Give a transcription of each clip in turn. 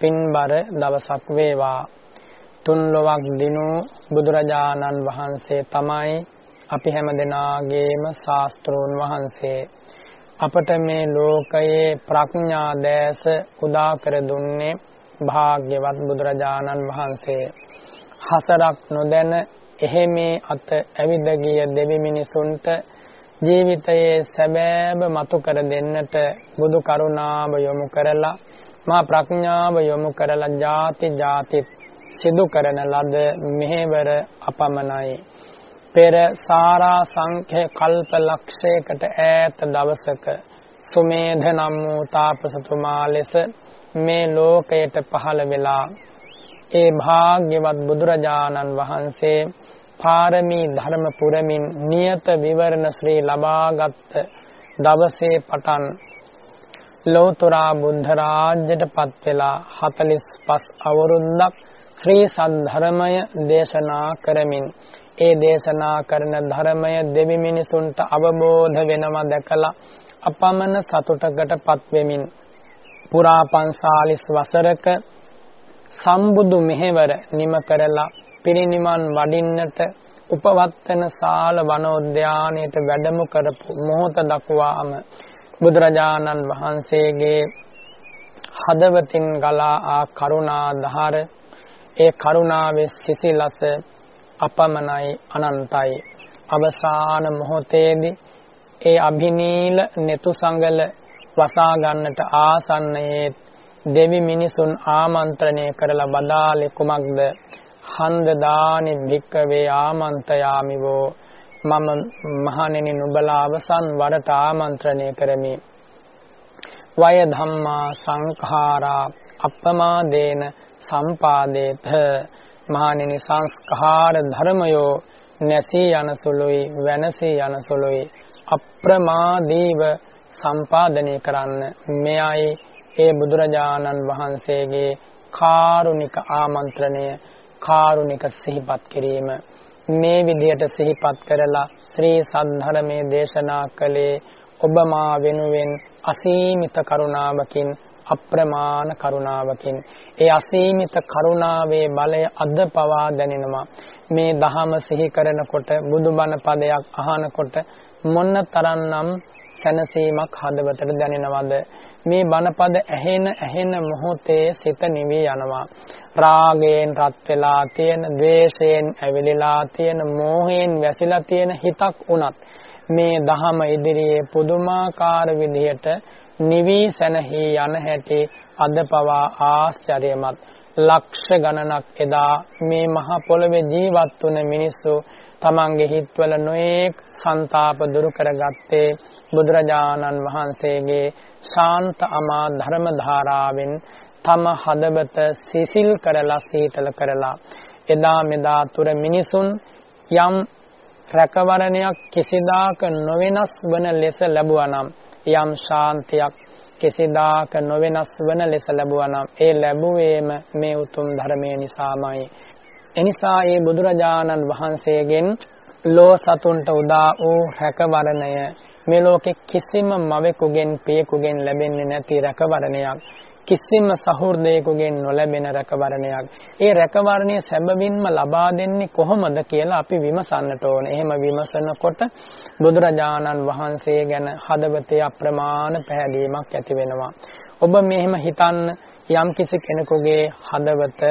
පින්බර දවසක් වේවා. තුන් ලොවක් දිනු බුදුරජාණන් වහන්සේ තමයි අපි හැම දෙනාගේම ශාස්ත්‍රෝන් වහන්සේ. අපට මේ ලෝකයේ ප්‍රඥා දැස උදා කර දුන්නේ භාග්‍යවත් බුදුරජාණන් වහන්සේ. හසරක් නොදැන එහෙමේ අත ඇවිද ගිය දෙවි මිනිසුන්ට ජීවිතයේ සැබෑම මතු කර දෙන්නට බුදු කරුණාව යොමු කරලා මා ප්‍රඥාව යොමු කරලා ಜಾති ಜಾති සිදු කරන ලද මෙහෙවර අපමණයි. පෙර සාරා සංඛ්‍ය කල්ප ලක්ෂයකට ඈත දවසක සුමේධ නම් වූ තාපසතුමා ලෙස මේ ලෝකයට පහළ වෙලා ඒ භාග්‍යවත් බුදුරජාණන් වහන්සේ පාරමී ධර්ම පුරමින් නියත විවරණ ශ්‍රී ලබාගත් දවසේ පටන් ලෝතුරා බුද්ධ රාජ්‍යයට පත් වෙලා 45 අවුරුද්දක් ශ්‍රී සද්ධර්මය දේශනා කරමින් ඒ දේශනා කරන ධර්මය දෙවි මිනිසුන්ට අවබෝධ වෙනවා දැකලා අපමණ සතුටකට පත් වෙමින් පුරා 540 වසරක සම්බුදු මෙහෙවර නිම කරලා පිරිනිවන් වඩින්නට උපවත්තන සාල වනෝද්‍යානයට වැඩම කරපු මොහොත දක්වාම බුදුරජාණන් වහන්සේගේ හදවතින් ගලා ආ කරුණා දහර ඒ කරුණාවේ සිසිලස අපමණයි අනන්තයි. අවසාන මොහොතේදී ඒ අභිනීල netu සංගල වසා ගන්නට ආසන්නයේ දෙවි මිනිසුන් ආමන්ත්‍රණය කරලා බදාලේ කුමක්ද? හන්ද දානි භික්කවේ ආමන්තයාමිවෝ මම මහණෙනි නුඹලා අවසන් වරට ආමන්ත්‍රණය කරමි. වය ධම්මා සංඛාරා අප්පමාදේන සම්පාදේත. මහණෙනි සංස්කාර ධර්මයෝ නැසී යන සුළුයි වෙනසී යන සුළුයි. අප්‍රමාදීව සම්පාදනය කරන්න. මෙයයි ඒ බුදුරජාණන් වහන්සේගේ කාරුණික ආමන්ත්‍රණය කාරුණික සිහිපත් කිරීම. මේ විදිහට සිහිපත් කරලා ශ්‍රී සද්ධර්මයේ දේශනා කළේ ඔබ මා වෙනුවෙන් අසීමිත කරුණාවකින් අප්‍රමාණ කරුණාවකින්. ඒ අසීමිත කරුණාවේ බලය අද පවා දැනෙනවා. මේ දහම සිහි කරනකොට බුදුබණ පදයක් අහනකොට මොන්න තරම්නම් සැනසීමක් හදවතට දැනෙනවද? මේ බණපද ඇහෙන ඇහෙන මොහොතේ සිත නිවි යනවා. රාගයෙන් රත් වෙලා තියෙන ද්වේෂයෙන් ඇවිලලා තියෙන මෝහයෙන් වැසිලා තියෙන හිතක් උනත් මේ දහම ඉදිරියේ පුදුමාකාර විදිහට නිවි සැනහි යන හැටි අද පවා ආශ්චර්යමත්. ලක්ෂ ගණනක් එදා මේ මහ පොළවේ ජීවත් වුණ මිනිස්සු තමන්ගේ හිත්වල නොඑක් ਸੰతాප දුරු කරගත්තේ බුදුරජාණන් වහන්සේගේ ශාන්ත අමා ධර්ම ධාරාවෙන් තම හදවත සිසිල් කරලා සීතල කරලා එදා මෙදා තුර මිනිසුන් යම් රැකවරණයක් කිසිදාක නොවෙනස් වන ලෙස ලැබුවා නම් යම් ශාන්තියක් කිසිදාක නොවෙනස් වන ලෙස ලැබුවා නම් ඒ ලැබුවේම මේ උතුම් ධර්මයේ නිසාමයි. එනිසා ඒ බුදුරජාණන් වහන්සේගෙන් ලෝ සතුන්ට උදා වූ රැකවරණය මේ ලෝකෙ කිසිම මවෙකුගෙන් පියෙකුගෙන් ලැබෙන්නේ නැති රැකවරණයක් කිසිම සහෘදයෙකුගෙන් නොලැබෙන රැකවරණයක්. ඒ රැකවරණය සැබවින්ම ලබා දෙන්නේ කොහොමද කියලා අපි විමසන්නට ඕන. එහෙම විමසනකොට බුදුරජාණන් වහන්සේ ගැන හදවතේ අප්‍රමාණ පැහැදීමක් ඇති වෙනවා. ඔබ මෙහෙම හිතන්න යම්කිසි කෙනෙකුගේ හදවත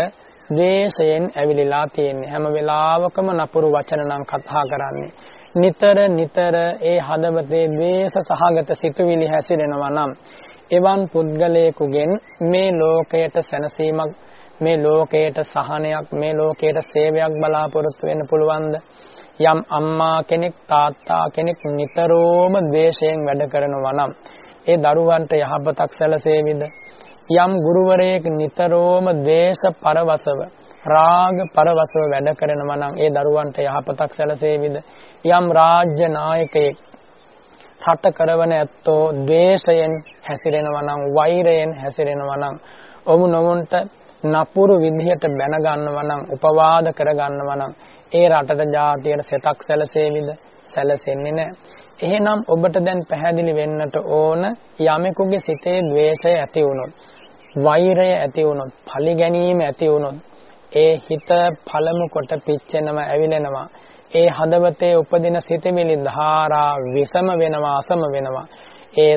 ද්වේෂයෙන් ඇවිලිලා තියෙන්නේ. හැම වෙලාවකම නපුරු වචන නම් කතා කරන්නේ. නිතර නිතර ඒ හදවතේ ද්වේෂ සහගත සිතුවිලි හැසිරෙනවා නම් එවන් පුද්ගලයෙකුගෙන් මේ ලෝකයට සැනසීමක් මේ ලෝකයට සහනයක් මේ ලෝකයට සේවයක් බලාපොරොත්තු වෙන්න පුළුවන්ද? යම් අම්මා කෙනෙක් තාත්තා කෙනෙක් නිතරම ද්වේෂයෙන් වැඩ කරනවා නම් ඒ දරුවන්ට යහපතක් සැලසේවිද? යම් ගුරුවරයෙක් නිතරම ද්වේෂ පරවසව රාග පරවසව වැඩ කරනවා නම් ඒ දරුවන්ට යහපතක් සැලසේවිද යම් රාජ්‍ය නායකයෙක් රට කරවන ඇත්තෝ ද්වේෂයෙන් හැසිරෙනවා නම් වෛරයෙන් හැසිරෙනවා නම් ඔමු නොමුන්ට නපුරු විදිහට බැන ගන්නවා නම් උපවාද කර ගන්නවා නම් ඒ රටට ජාතියට සෙතක් සැලසේවිද සැලසෙන්නේ නැහැ. එහෙනම් ඔබට දැන් පැහැදිලි වෙන්නට ඕන යමෙකුගේ සිතේ ද්වේෂය ඇති වුණොත් වෛරය ඇති වුණොත්, පලි ගැනීම ඇති වුණොත්, ඒ හිත පළමු කොට පිච්චෙනම ඇවිලෙනවා. ඒ හදවතේ උපදින සිතවිලි ධාරා විසම වෙනවා, අසම වෙනවා. ඒ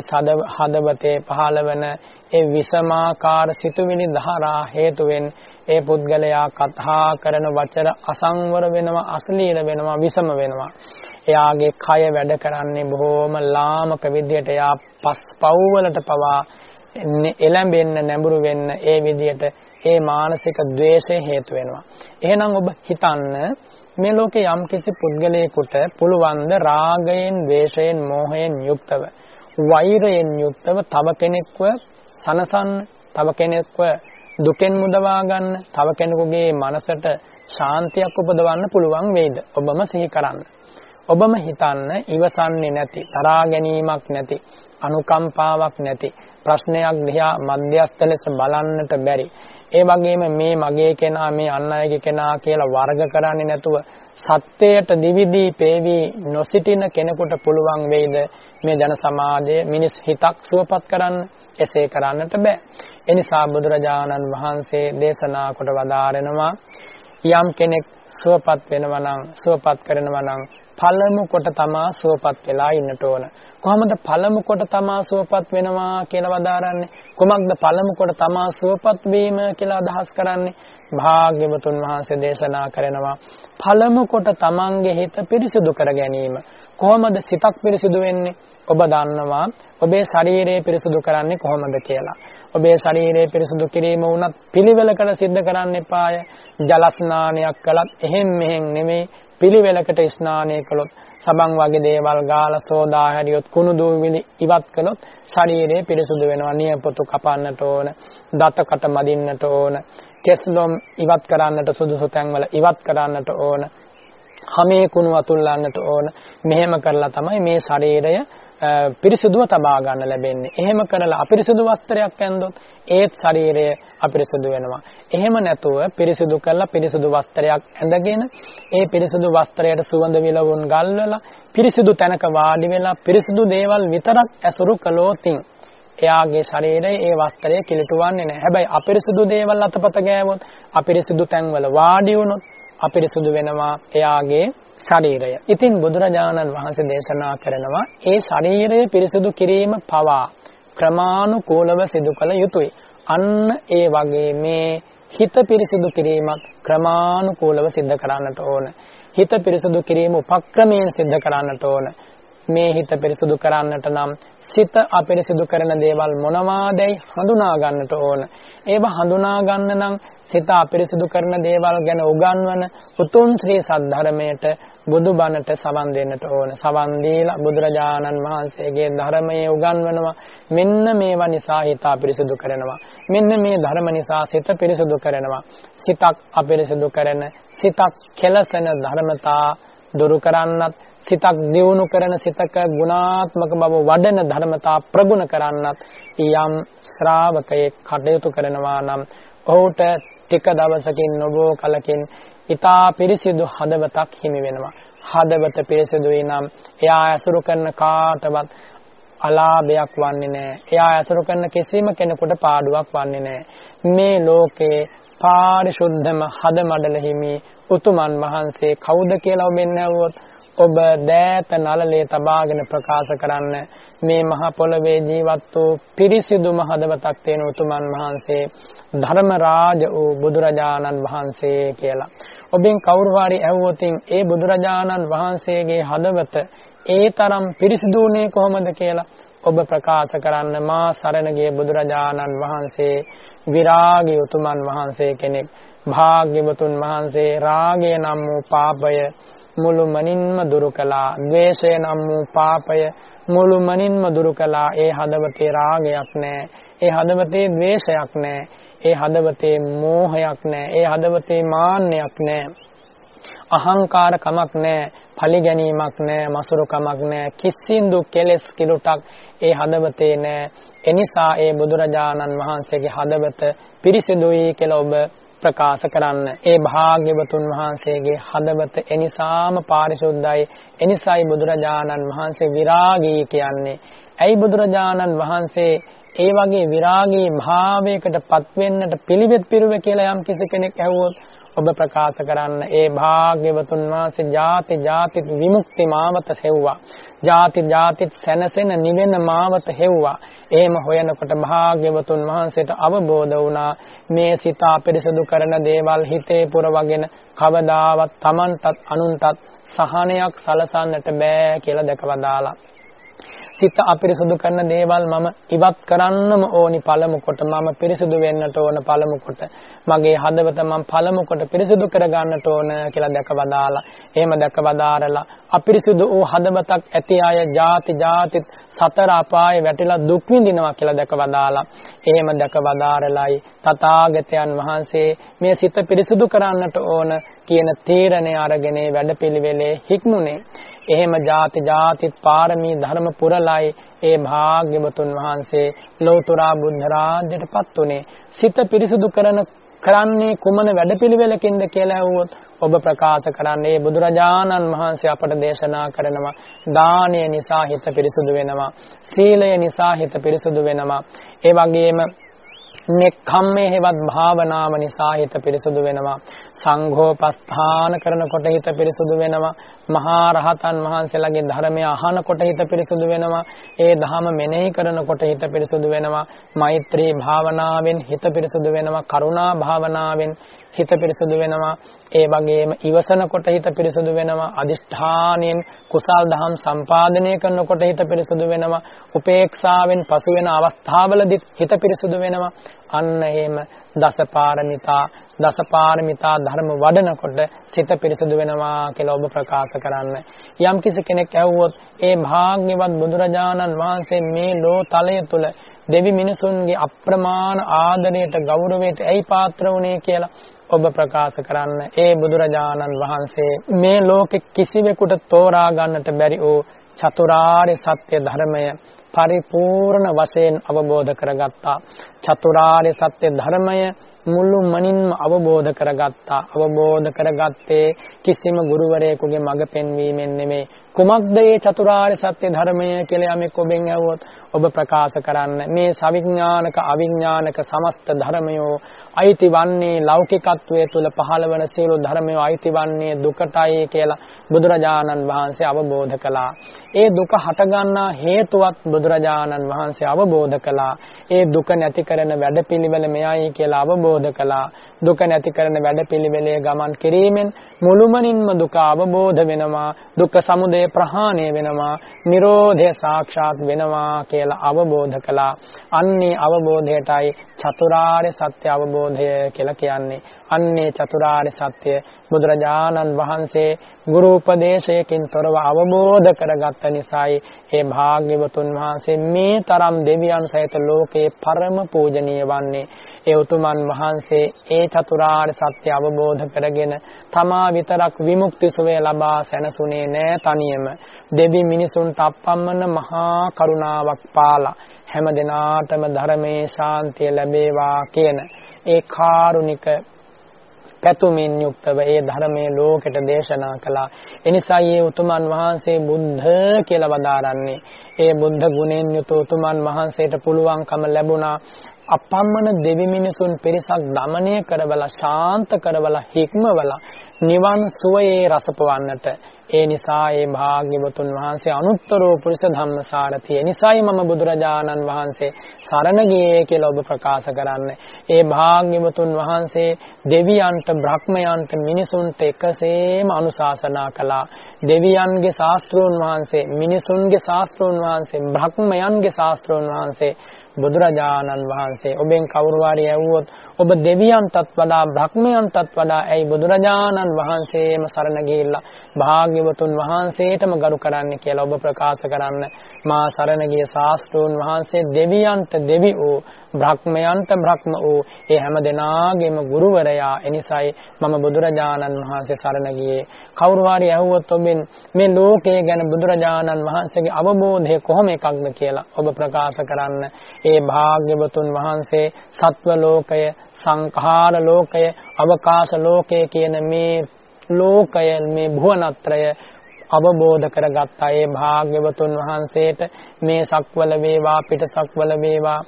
හදවතේ පහළවන ඒ විසමාකාර සිතුවිලි ධාරා හේතුවෙන් ඒ පුද්ගලයා කතා කරන වචන අසංවර වෙනවා අශ්ලීල වෙනවා විසම වෙනවා එයාගේ කය වැඩ කරන්නේ බොහොම ලාමක විදියට එයා පස් පව් පවා එළඹෙන්න නැඹුරු වෙන්න ඒ විදියට ඒ මානසික द्वේෂය හේතු වෙනවා එහෙනම් ඔබ හිතන්න මේ ලෝකේ යම් කිසි පුද්ගලයෙකුට පුළුවන් ද රාගයෙන්, ද්වේෂයෙන්, මෝහයෙන් යුක්තව, වෛරයෙන් යුක්තව තව කෙනෙක්ව සනසන්න, තව කෙනෙක්ව දුකෙන් මුදවා ගන්න, තව කෙනෙකුගේ මනසට ශාන්තියක් උපදවන්න පුළුවන් වෙයිද? ඔබම සිහි කරන්න. ඔබම හිතන්න ඉවසන්නේ නැති, තරහා ගැනීමක් නැති, අනුකම්පාවක් නැති, ප්‍රශ්නයක් දිහා මධ්‍යස්ථ ලෙස බලන්නට බැරි. ඒ වගේම මේ මගේ කෙනා මේ අන් අයගේ කෙනා කියලා වර්ග කරන්නේ නැතුව සත්‍යයට දිවිදී පේවි නොසිටින කෙනෙකුට පුළුවන් වෙයිද? මේ ජන සමාජයේ මිනිස් හිතක් සුවපත් කරන්න එසේ කරන්නට බෑ. එනිසා බුදුරජාණන් වහන්සේ දේශනා කොට වදාරනවා යම් කෙනෙක් සුවපත් වෙනවා නම් සුවපත් කරනවා නම් පළමු කොට තමා සුවපත් වෙලා ඉන්නට ඕන. කොහොමද පළමු කොට තමා සුවපත් වෙනවා කියලා වදාරන්නේ? කොමක්ද පළමු කොට තමා සුවපත් වීම කියලා අදහස් කරන්නේ? භාග්‍යවතුන් වහන්සේ දේශනා කරනවා පළමු කොට තමන්ගේ හිත පිරිසිදු කර ගැනීම. කොහොමද සිතක් පිරිසිදු වෙන්නේ? ඔබ දන්නවා ඔබේ ශරීරය පිරිසිදු කරන්නේ කොහොමද කියලා. ඔබේ ශරීරය පිරිසිදු කිරීම වුණත් පිළිවෙලකට සිද්ධ කරන්න එපාය. ජල ස්නානයක් කළත් එහෙම් මෙහෙම් නෙමෙයි පිළිවෙලකට ස්නානය කළොත් සබන් වගේ දේවල් ගාලා සෝදා හැරියොත් කුණු දූවිලි ඉවත් කළොත් ශරීරය පිරිසුදු වෙනවා නියපොතු කපන්නට ඕන දතකට මදින්නට ඕන කෙස්ලොම් ඉවත් කරන්නට සුදුසු තැන්වල ඉවත් කරන්නට ඕන හැමේ කුණු අතුල්ලන්නට ඕන. මෙහෙම කරලා තමයි මේ ශරීරය පිරිසුදුව තබා ගන්න ලැබෙන්නේ. එහෙම කරලා අපිරිසුදු වස්ත්‍රයක් ඇඳොත් ඒත් ශරීරය අපිරිසුදු වෙනවා. එහෙම නැතුව පිරිසුදු කරලා පිරිසුදු වස්ත්‍රයක් ඇඳගෙන ඒ පිරිසුදු වස්ත්‍රයට සුවඳ විලවුන් ගල්වලා පිරිසුදු තැනක වාඩි වෙලා පිරිසුදු දේවල් විතරක් ඇසුරු කළොතින් එයාගේ ශරීරය ඒ වස්ත්‍රය කිලිටුවන්නේ නැහැ. හැබැයි අපිරිසුදු දේවල් අතපත ගෑවොත් අපිරිසුදු තැන්වල වාඩි වුණොත් අපිරිසුදු වෙනවා එයාගේ ශරීරය. ඉතින් බුදුරජාණන් වහන්සේ දේශනා කරනවා ඒ ශරීරය පිරිසිදු කිරීම පවා ක්‍රමානුකූලව සිදු කළ යුතුය. අන්න ඒ වගේ මේ හිත පිරිසිදු කිරීමක් ක්‍රමානුකූලව සිද්ධ කරන්නට ඕන. හිත පිරිසිදු කිරීම උපක්‍රමයෙන් සිද්ධ කරන්නට ඕන. මේ හිත පිරිසිදු කරන්නට නම් සිත අපිරිසිදු කරන දේවල් මොනවාදයි හඳුනා ගන්නට ඕන. ඒව හඳුනා ගන්න නම් සිත අපිරිසිදු කරන දේවල් ගැන උගන්වන උතුම් ශ්‍රී සද්ධර්මයට බුදුබණට සවන් දෙන්නට ඕන. සවන් දීලා බුදුරජාණන් වහන්සේගේ ධර්මයේ උගන්වනවා. මෙන්න මේවා නිසා හිත අපිරිසිදු කරනවා. මෙන්න මේ ධර්ම නිසා සිත පිරිසිදු කරනවා. සිතක් අපිරිසිදු කරන සිතක් කෙලසන ධර්මතා දුරු කරන්නත් සිතක් දියුණු කරන සිතක ගුණාත්මක බව වඩන ධර්මතා ප්‍රගුණ කරන්නත් යම් ශ්‍රාවකයෙක් කටයුතු කරනවා නම් ඔහුට ටික දවසකින් නොබෝ කලකින් ඊතා පිරිසිදු හදවතක් හිමි වෙනවා. හදවත පිරිසිදුයි නම් එයා ඇසුරු කරන කාටවත් අලාභයක් වන්නේ නැහැ. එයා ඇසුරු කරන කිසිම කෙනෙකුට පාඩුවක් වන්නේ නැහැ. මේ ලෝකේ පාරිශුද්ධම හද මඩල හිමි උතුමන් වහන්සේ කවුද කියලා ඔබෙන් ඇහුවොත් ඔබ දෑත නලලේ තබාගෙන ප්‍රකාශ කරන්න මේ මහ පොළවේ ජීවත් වූ පිරිසිදුම හදවතක් තියෙන උතුමන් වහන්සේ ධර්ම රාජ වූ බුදුරජාණන් වහන්සේ කියලා. ඔබෙන් කවුරු හරි ඇහුවොතින් ඒ බුදුරජාණන් වහන්සේගේ හදවත ඒ තරම් පිරිසිදුුනේ කොහොමද කියලා ඔබ ප්‍රකාශ කරන්න මා සරණගේ බුදුරජාණන් වහන්සේ විරාගී උතුමන් වහන්සේ කෙනෙක් භාග්‍යවතුන් වහන්සේ රාගය නම් වූ පාපය මුළුමනින්ම දුරු කළා ද්වේෂය නම් වූ පාපය මුළුමනින්ම දුරු කළා. ඒ හදවතේ රාගයක් නැහැ ඒ හදවතේ ද්වේෂයක් නැහැ ඒ හදවතේ මෝහයක් නැහැ. ඒ හදවතේ මාන්නයක් නැහැ. අහංකාර කමක් නැහැ. පලි ගැනීමක් නැහැ. මසුරු කමක් නැහැ. කිසිඳු කෙලෙස් කිලුටක් ඒ හදවතේ නැහැ. එනිසා ඒ බුදුරජාණන් වහන්සේගේ හදවත පිරිසිදුයි කියලා ඔබ ප්‍රකාශ කරන්න. ඒ භාග්‍යවතුන් වහන්සේගේ හදවත එනිසාම පාරිශුද්ධයි. එනිසායි බුදුරජාණන් වහන්සේ විරාගී කියන්නේ. ඇයි බුදුරජාණන් වහන්සේ ඒ වගේ විරාගී භාවයකටපත් වෙන්නට පිළිවෙත් පිරුවේ කියලා යම් කිසි කෙනෙක් ඇහුවොත් ඔබ ප්‍රකාශ කරන්න ඒ භාග්‍යවතුන් වහන්සේ ජාති ජාති විමුක්ති මාවත හෙව්වා. ජාති ජාති සැනසෙන නිවෙන මාවත හෙව්වා. එහෙම හොයනකොට භාග්‍යවතුන් වහන්සේට අවබෝධ වුණා මේ සිත අපිරිසුදු කරන දේවල් හිතේ පුරවගෙන කවදාවත් Tamanටත් අනුන්ටත් සහනයක් සලසන්නට බෑ කියලා දැකවදාලා. සිත අපිරිසුදු කරන දේවල් මම ඉවත් කරන්නම ඕනි පළමු කොට. මම පිරිසුදු වෙන්නට ඕන පළමු කොට. මගේ හදවත මම පළමු කොට පිරිසුදු කරගන්නට ඕන කියලා දැකවදාලා. එහෙම දැකවදාරලා අපිරිසුදු වූ හදවතක් ඇති අය ಜಾති ಜಾති සතර අපායේ වැටිලා දුක් විඳිනවා කියලා දැකවදාලා. එහෙම දැකවදාරලයි තථාගතයන් වහන්සේ මේ සිත පිරිසුදු කරන්නට ඕන කියන තීරණය අරගෙන වැඩපිළිවෙලේ හික්මුනේ එහෙම ಜಾති ಜಾතිත් පාරමී ධර්ම පුරලයි. ඒ භාග්‍යවතුන් වහන්සේ ලෞතර බුද්ධ රාජ්‍යයටපත් උනේ සිත පිරිසුදු කරන කරන්නේ කුමන වැඩපිළිවෙලකින්ද කියලා ඇහුවොත් ඔබ ප්‍රකාශ කරන්නේ බුදුරජාණන් වහන්සේ අපට දේශනා කරනවා. දානය නිසා හිත පිරිසුදු වෙනවා. සීලය නිසා හිත පිරිසුදු වෙනවා. ඒ වගේම නෙක්ඛම්මේ හේවත් භාවනාව නිසා හිත පිරිසුදු වෙනවා. සංඝෝපස්ථාන කරනකොට හිත පිරිසුදු වෙනවා. මහා රහතන් වහන්සේලාගේ ධර්මය අහනකොට හිත පිරිසුදු වෙනවා. ඒ ධහම මෙනෙහි කරනකොට හිත පිරිසුදු වෙනවා. මෛත්‍රී භාවනාවෙන් හිත පිරිසුදු වෙනවා. කරුණා භාවනාවෙන් හිත පිරිසුදු වෙනවා. ඒ වගේම ඉවසනකොට හිත පිරිසුදු වෙනවා. අදිෂ්ඨානයෙන් කුසල් දහම් සම්පාදනය කරනකොට හිත පිරිසුදු වෙනවා. උපේක්ෂාවෙන් පසු වෙන අවස්ථාවලදී හිත පිරිසුදු වෙනවා. අන්න එහෙම දසපාරමිතා දසපාරමිතා ධර්ම වඩනකොට සිත පිරිසුදු වෙනවා කියලා ඔබ ප්‍රකාශ කරන්න. යම් කිසි කෙනෙක් ඇහුවොත් ඒ භාග්‍යවත් බුදුරජාණන් වහන්සේ මේ ලෝ තලය තුල දෙවි මිනිසුන්ගේ අප්‍රමාණ ආදරයට ගෞරවයට ඇයි පාත්‍ර වුණේ? කියලා ඔබ ප්‍රකාශ කරන්න. ඒ බුදුරජාණන් වහන්සේ මේ ලෝකෙ කිසිවෙකුට තෝරා ගන්නට බැරි වූ චතුරාර්ය සත්‍ය ධර්මය පරිපූර්ණ වශයෙන් අවබෝධ කරගත්තා. චතුරාර්ය සත්‍ය ධර්මය මුළු මනින්ම අවබෝධ කරගත්තා. අවබෝධ කරගත්තේ කිසිම ගුරුවරයෙකුගේ මඟ පෙන්වීමෙන් නෙමෙයි. කුමක්ද මේ චතුරාර්ය සත්‍ය ධර්මය කියලා යමෙක් ඔබෙන් ඇහුවොත් ඔබ ප්‍රකාශ කරන්න මේ සවිඥානික අවිඥානික සමස්ත ධර්මයෝ අයිති වන්නේ ලෞකිකත්වයේ තුල පහළ වන සියලු ධර්මයෝ අයිති වන්නේ දුකටයි කියලා බුදුරජාණන් වහන්සේ අවබෝධ කළා. ඒ දුක හටගන්නා හේතුවත් බුදුරජාණන් වහන්සේ අවබෝධ කළා. ඒ දුක නැති කරන වැඩපිළිවෙල මෙයයි කියලා අවබෝධ කළා. දුක නැති කරන වැඩපිළිවෙලේ ගමන් කිරීමෙන් මුළුමනින්ම දුක අවබෝධ වෙනවා. දුක්ඛ සමුදය ප්‍රහාණය වෙනවා. නිරෝධය සාක්ෂාත් වෙනවා කියලා අවබෝධ කළා. අන්නේ අවබෝධයටයි චතුරාර්ය සත්‍ය අවබෝධය කියලා කියන්නේ. අන්නේ චතුරාර්ය සත්‍ය බුදුරජාණන් වහන්සේ ගුරු උපදේශයකින් තොරව අවබෝධ කරගත්ත නිසායි ඒ භාග්‍යවතුන් වහන්සේ මේ තරම් දෙවියන් සහිත ලෝකේ පරම පූජනීය වන්නේ ඒ උතුමන් වහන්සේ ඒ චතුරාර්ය සත්‍ය අවබෝධ කරගෙන තමා විතරක් විමුක්ති සුවය ලබා සැනසුනේ නෑ තනියම දෙවි මිනිසුන්ට අප්පම්මන මහා කරුණාවක් පාලා හැම දිනාටම ධර්මයේ ශාන්තිය ලැබේවා කියන ඒ කාරුණික පැතුමින් යුක්තව ඒ ධර්මයේ ලෝකෙට දේශනා කළා. එනිසා මේ උතුමන් වහන්සේ බුද්ධ කියලා වදාරන්නේ. ඒ බුද්ධ ගුණෙන් යුතු උතුමන් වහන්සේට පුළුවන්කම ලැබුණා අපම්මන දෙවි මිනිසුන් පිරිසක් দমনය කරවලා ශාන්ත කරවලා හික්මවලා නිවන් සුවයේ රසපවන්නට ඒ නිසා ඒ භාග්‍යවතුන් වහන්සේ අනුත්තරෝ පුරිස ධම්මසාරතිය නිසයි මම බුදුරජාණන් වහන්සේ සරණ ගියේ කියලා ඔබ ප්‍රකාශ කරන්නේ. ඒ භාග්‍යවතුන් වහන්සේ දෙවියන්ට බ්‍රහ්මයන්ට මිනිසුන්ට එකසේම අනුශාසනා කළා. දෙවියන්ගේ ශාස්ත්‍රෝන් වහන්සේ මිනිසුන්ගේ ශාස්ත්‍රෝන් වහන්සේ බ්‍රහ්මයන්ගේ ශාස්ත්‍රෝන් වහන්සේ බුදුරජාණන් වහන්සේ ඔබෙන් කවුරු හරි ඇහුවොත් ඔබ දෙවියන්ටත් වඩා බ්‍රහ්මයන්ටත් වඩා ඇයි බුදුරජාණන් වහන්සේම සරණ ගිහිල්ලා භාග්‍යවතුන් වහන්සේටම ගරු කරන්න කියලා ඔබ ප්‍රකාශ කරන්න මා සරණ ගිය ශාස්ත්‍රෝන් වහන්සේ දෙවියන්ට දෙවි වූ බ්‍රහ්මයන්ට බ්‍රහ්ම වූ ඒ හැම දෙනාගේම ගුරුවරයා. එනිසායි මම බුදුරජාණන් වහන්සේ සරණ ගියේ. කවුරු හරි ඇහුවොත් ඔබෙන් මේ ලෝකය ගැන බුදුරජාණන් වහන්සේගේ අවබෝධය කොහොම එකක්ද කියලා ඔබ ප්‍රකාශ කරන්න. ඒ භාග්‍යවතුන් වහන්සේ සත්ව ලෝකය සංඛාර ලෝකය අවකාශ ලෝකය කියන මේ ලෝකය මේ භුවනත්‍රය අවබෝධ කරගත්තා. ඒ භාග්‍යවතුන් වහන්සේට මේ සක්වල වේවා පිටසක්වල වේවා.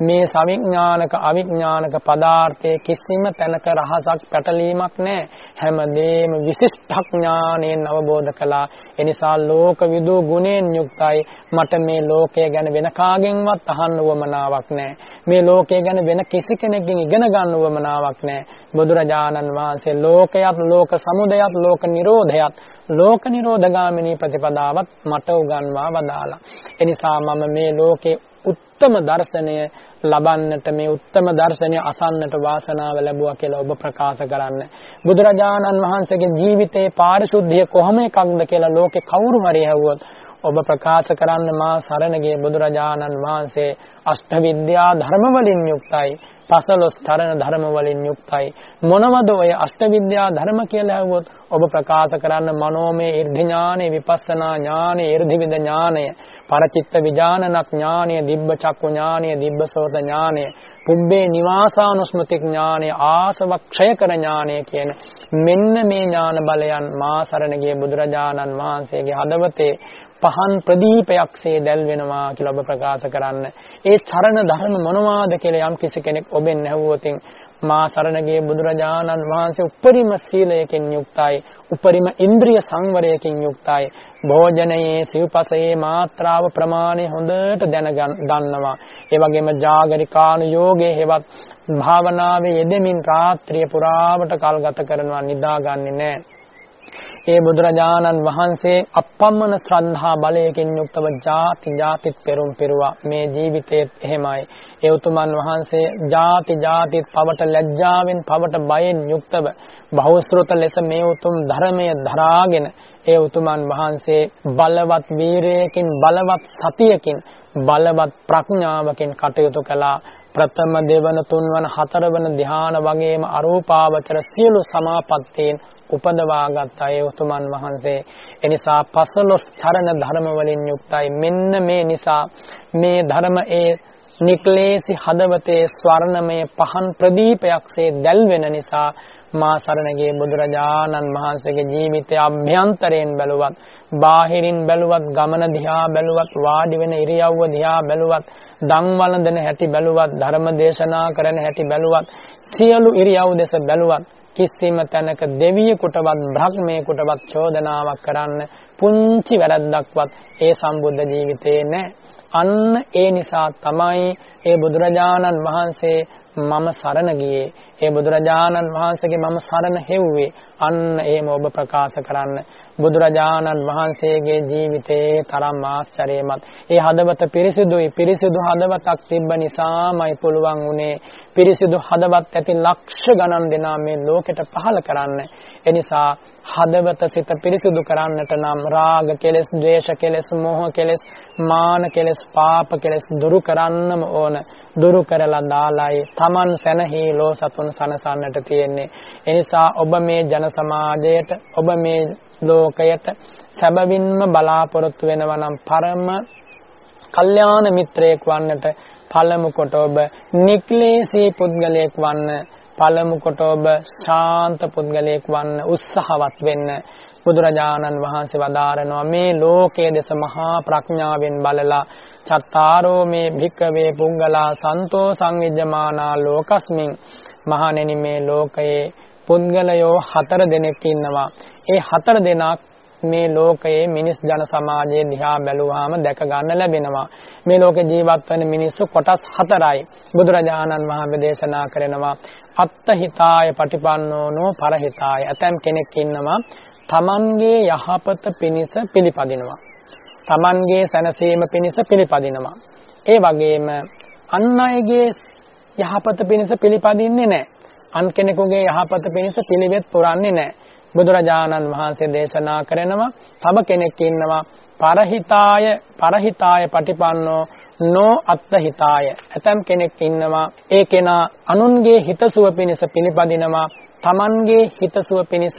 මේ සවිඥානික අවිඥානික පදාර්ථයේ කිසිම තැනක රහසක් පැටලීමක් නැහැ. හැමදේම විශිෂ්ටඥාණයෙන් අවබෝධ කළා. එනිසා ලෝක විදු ගුණෙන් යුක්තයි. මට මේ ලෝකය ගැන වෙන කාගෙන්වත් අහන්න උවමනාවක් නැහැ. මේ ලෝකය ගැන වෙන කිසි කෙනෙක්ගෙන් ඉගෙන ගන්න උවමනාවක් නැහැ. බුදුරජාණන් වහන්සේ ලෝකයත් ලෝක සමුදයත් ලෝක නිරෝධයත් ලෝක නිරෝධගාමිනී ප්‍රතිපදාවත් මට උගන්වා වදාලා එනිසා මම මේ ලෝකේ උත්තම දර්ශනය ලබන්නට මේ උත්තම දර්ශනය අසන්නට වාසනාව ලැබුවා කියලා ඔබ ප්‍රකාශ කරන්න. බුදුරජාණන් වහන්සේගේ ජීවිතයේ පාරිශුද්ධිය කොහොම එකක්ද කියලා ලෝකේ කවුරු හරි ඇහුවොත් ඔබ ප්‍රකාශ කරන්න මා සරණගේ බුදුරජාණන් වහන්සේ අෂ්ට විද්‍යා ධර්ම වලින් යුක්තයි. පසළොස් තරණ ධර්ම වලින් යුක්තයි. මොනවද ඔය අෂ්ටවිද්‍යා ධර්ම කියලා ඇහුවොත්? ඔබ ප්‍රකාශ කරන්න මනෝමය irdi ඥානෙ විපස්සනා ඥානෙ irdi විද ඥානය පරචිත්ත විඥානනක් ඥානය දිබ්බ චක්කු ඥානය දිබ්බ සෝත ඥානය පුබ්බේ නිවාසානුස්මති ඥානය ආසව ක්ෂය කර ඥානය කියන මෙන්න මේ ඥාන බලයන් මා සරණ ගිය බුදුරජාණන් වහන්සේගේ හදවතේ පහන් ප්‍රදීපයක්සේ දැල් වෙනවා කියලා ඔබ ප්‍රකාශ කරන්න. ඒ චරණ ධර්ම මොනවාද කියලා යම් කිසි කෙනෙක් ඔබෙන් ඇහුවොතින් මා සරණගේ බුදුරජාණන් වහන්සේ උපරිම සීලයකින් යුක්තයි උපරිම ඉන්ද්‍රිය සංවරයකින් යුක්තයි. භෝජනයේ සිව්පසයේ මාත්‍රාව ප්‍රමාණය හොඳට දැනගන්න දන්නවා ඒ වගේම ජාගරිකාණු යෝගයේ හෙවත් භාවනාවේ යෙදෙමින් රාත්‍රිය පුරාවට කල් ගත කරනවා නිදාගන්නේ නැහැ ඒ බුදුරජාණන් වහන්සේ අපම්මන ශ්‍රද්ධා බලයකින් යුක්තව ಜಾති ಜಾතිත් පෙරම් පෙරුවා. මේ ජීවිතයේත් එහෙමයි. ඒ උතුමන් වහන්සේ ಜಾති ಜಾතිත් පවට ලැජ්ජාවෙන් පවට බයෙන් යුක්තව බහුශ්‍රත ලෙස මේ උතුම් ධර්මය දරාගෙන ඒ උතුමන් වහන්සේ බලවත් වීරයකින් බලවත් සතියකින් බලවත් ප්‍රඥාවකින් කටයුතු කළා. ප්‍රථම දෙවන තුන්වන හතරවන ධ්‍යාන වගේම අරූපාවචර සියලු සමාපත්තීන් උපදවාගත් අය උතුමන් වහන්සේ. එනිසා පසළොස් චරණ ධර්ම වලින් යුක්තයි. මෙන්න මේ නිසා මේ ධර්ම ඒ නික්ලේසි හදවතේ ස්වර්ණමය පහන් ප්‍රදීපයක්සේ දැල්වෙන නිසා මා සරණගේ බුදුරජාණන් වහන්සේගේ ජීවිතය අභ්‍යන්තරයෙන් බැලුවත් බාහිරින් බැලුවත් ගමන දිහා බැලුවත් වාඩි වෙන ඉරියව්ව දිහා බැලුවත් දන් වළඳන හැටි බැලුවත් ධර්ම දේශනා කරන හැටි බැලුවත් සියලු ඉරියව් දෙස බැලුවත් කිසිම තැනක දෙවියෙකුටවත් බ්‍රහ්මයෙකුටවත් චෝදනාවක් කරන්න පුංචි වැරද්දක්වත් ඒ සම්බුද්ධ ජීවිතේ නැහැ. අන්න ඒ නිසා තමයි ඒ බුදුරජාණන් වහන්සේ මම සරණ ගියේ. ඒ බුදුරජාණන් වහන්සේගේ මම සරණ හෙව්වේ. අන්න එහෙම ඔබ ප්‍රකාශ කරන්න. බුදුරජාණන් වහන්සේගේ ජීවිතයේ තරම් ආශ්චර්යමත්. ඒ හදවත පිරිසිදුයි. පිරිසිදු හදවතක් තිබ්බ නිසාමයි පුළුවන් උනේ පිරිසිදු හදවත් ඇති ලක්ෂ ගණන් දෙනා මේ ලෝකෙට පහළ කරන්න. එනිසා හදවත සිත පිරිසිදු කරන්නට නම් රාග කෙලෙස්, ද්වේෂ කෙලෙස්, මෝහ කෙලෙස්, මාන කෙලෙස්, පාප කෙලෙස් දුරු කරන්නම ඕන. දුරු කරලා දාලයි Taman සැනහීලෝ සතුන් සනසන්නට තියෙන්නේ. එනිසා ඔබ මේ ජන සමාජයට, ඔබ මේ ලෝකයට සැබවින්ම බලාපොරොත්තු වෙනවා නම් පරම කල්යාණ මිත්‍රයෙක් වන්නට පළමු කොට ඔබ නික්ලේශී පුද්ගලයෙක් වන්න පළමු කොට ඔබ ශාන්ත පුද්ගලයෙක් වන්න උත්සාහවත් වෙන්න බුදුරජාණන් වහන්සේ වදාරනවා. මේ ලෝකයේ දෙස මහා ප්‍රඥාවෙන් බලලා චත්තාරෝ මේ භික්කවේ පුංගලා සන්තෝ සංවිජ්ජමානා ලෝකස්මින් මහණෙනි මේ ලෝකයේ පුද්ගලයෝ හතර දෙනෙක් ඉන්නවා. ඒ හතර දෙනා මේ ලෝකයේ මිනිස් ජන සමාජයේ දිහා බැලුවාම දැක ගන්න ලැබෙනවා. මේ ලෝකේ ජීවත් වෙන මිනිස්සු කොටස් හතරයි. බුදුරජාණන් වහන්සේ දේශනා කරනවා අත්තහිතාය පටිපන්නෝනෝ පරහිතාය. ඇතම් කෙනෙක් ඉන්නවා තමන්ගේ යහපත පිණිස පිළිපදිනවා. තමන්ගේ සැනසීම පිණිස පිළිපදිනවා. ඒ වගේම අන් අයගේ යහපත පිණිස පිළිපදින්නේ නැහැ. අන් කෙනෙකුගේ යහපත පිණිස පිළිවෙත් පුරන්නේ නැහැ. බුදුරජාණන් වහන්සේ දේශනා කරනවා. තව කෙනෙක් ඉන්නවා පරහිතාය පරහිතාය පටිපන්නෝ නෝ අත්තහිතාය. ඇතම් කෙනෙක් ඉන්නවා ඒ කෙනා අනුන්ගේ හිතසුව පිණිස පිළිපදිනවා. තමන්ගේ හිතසුව පිණිස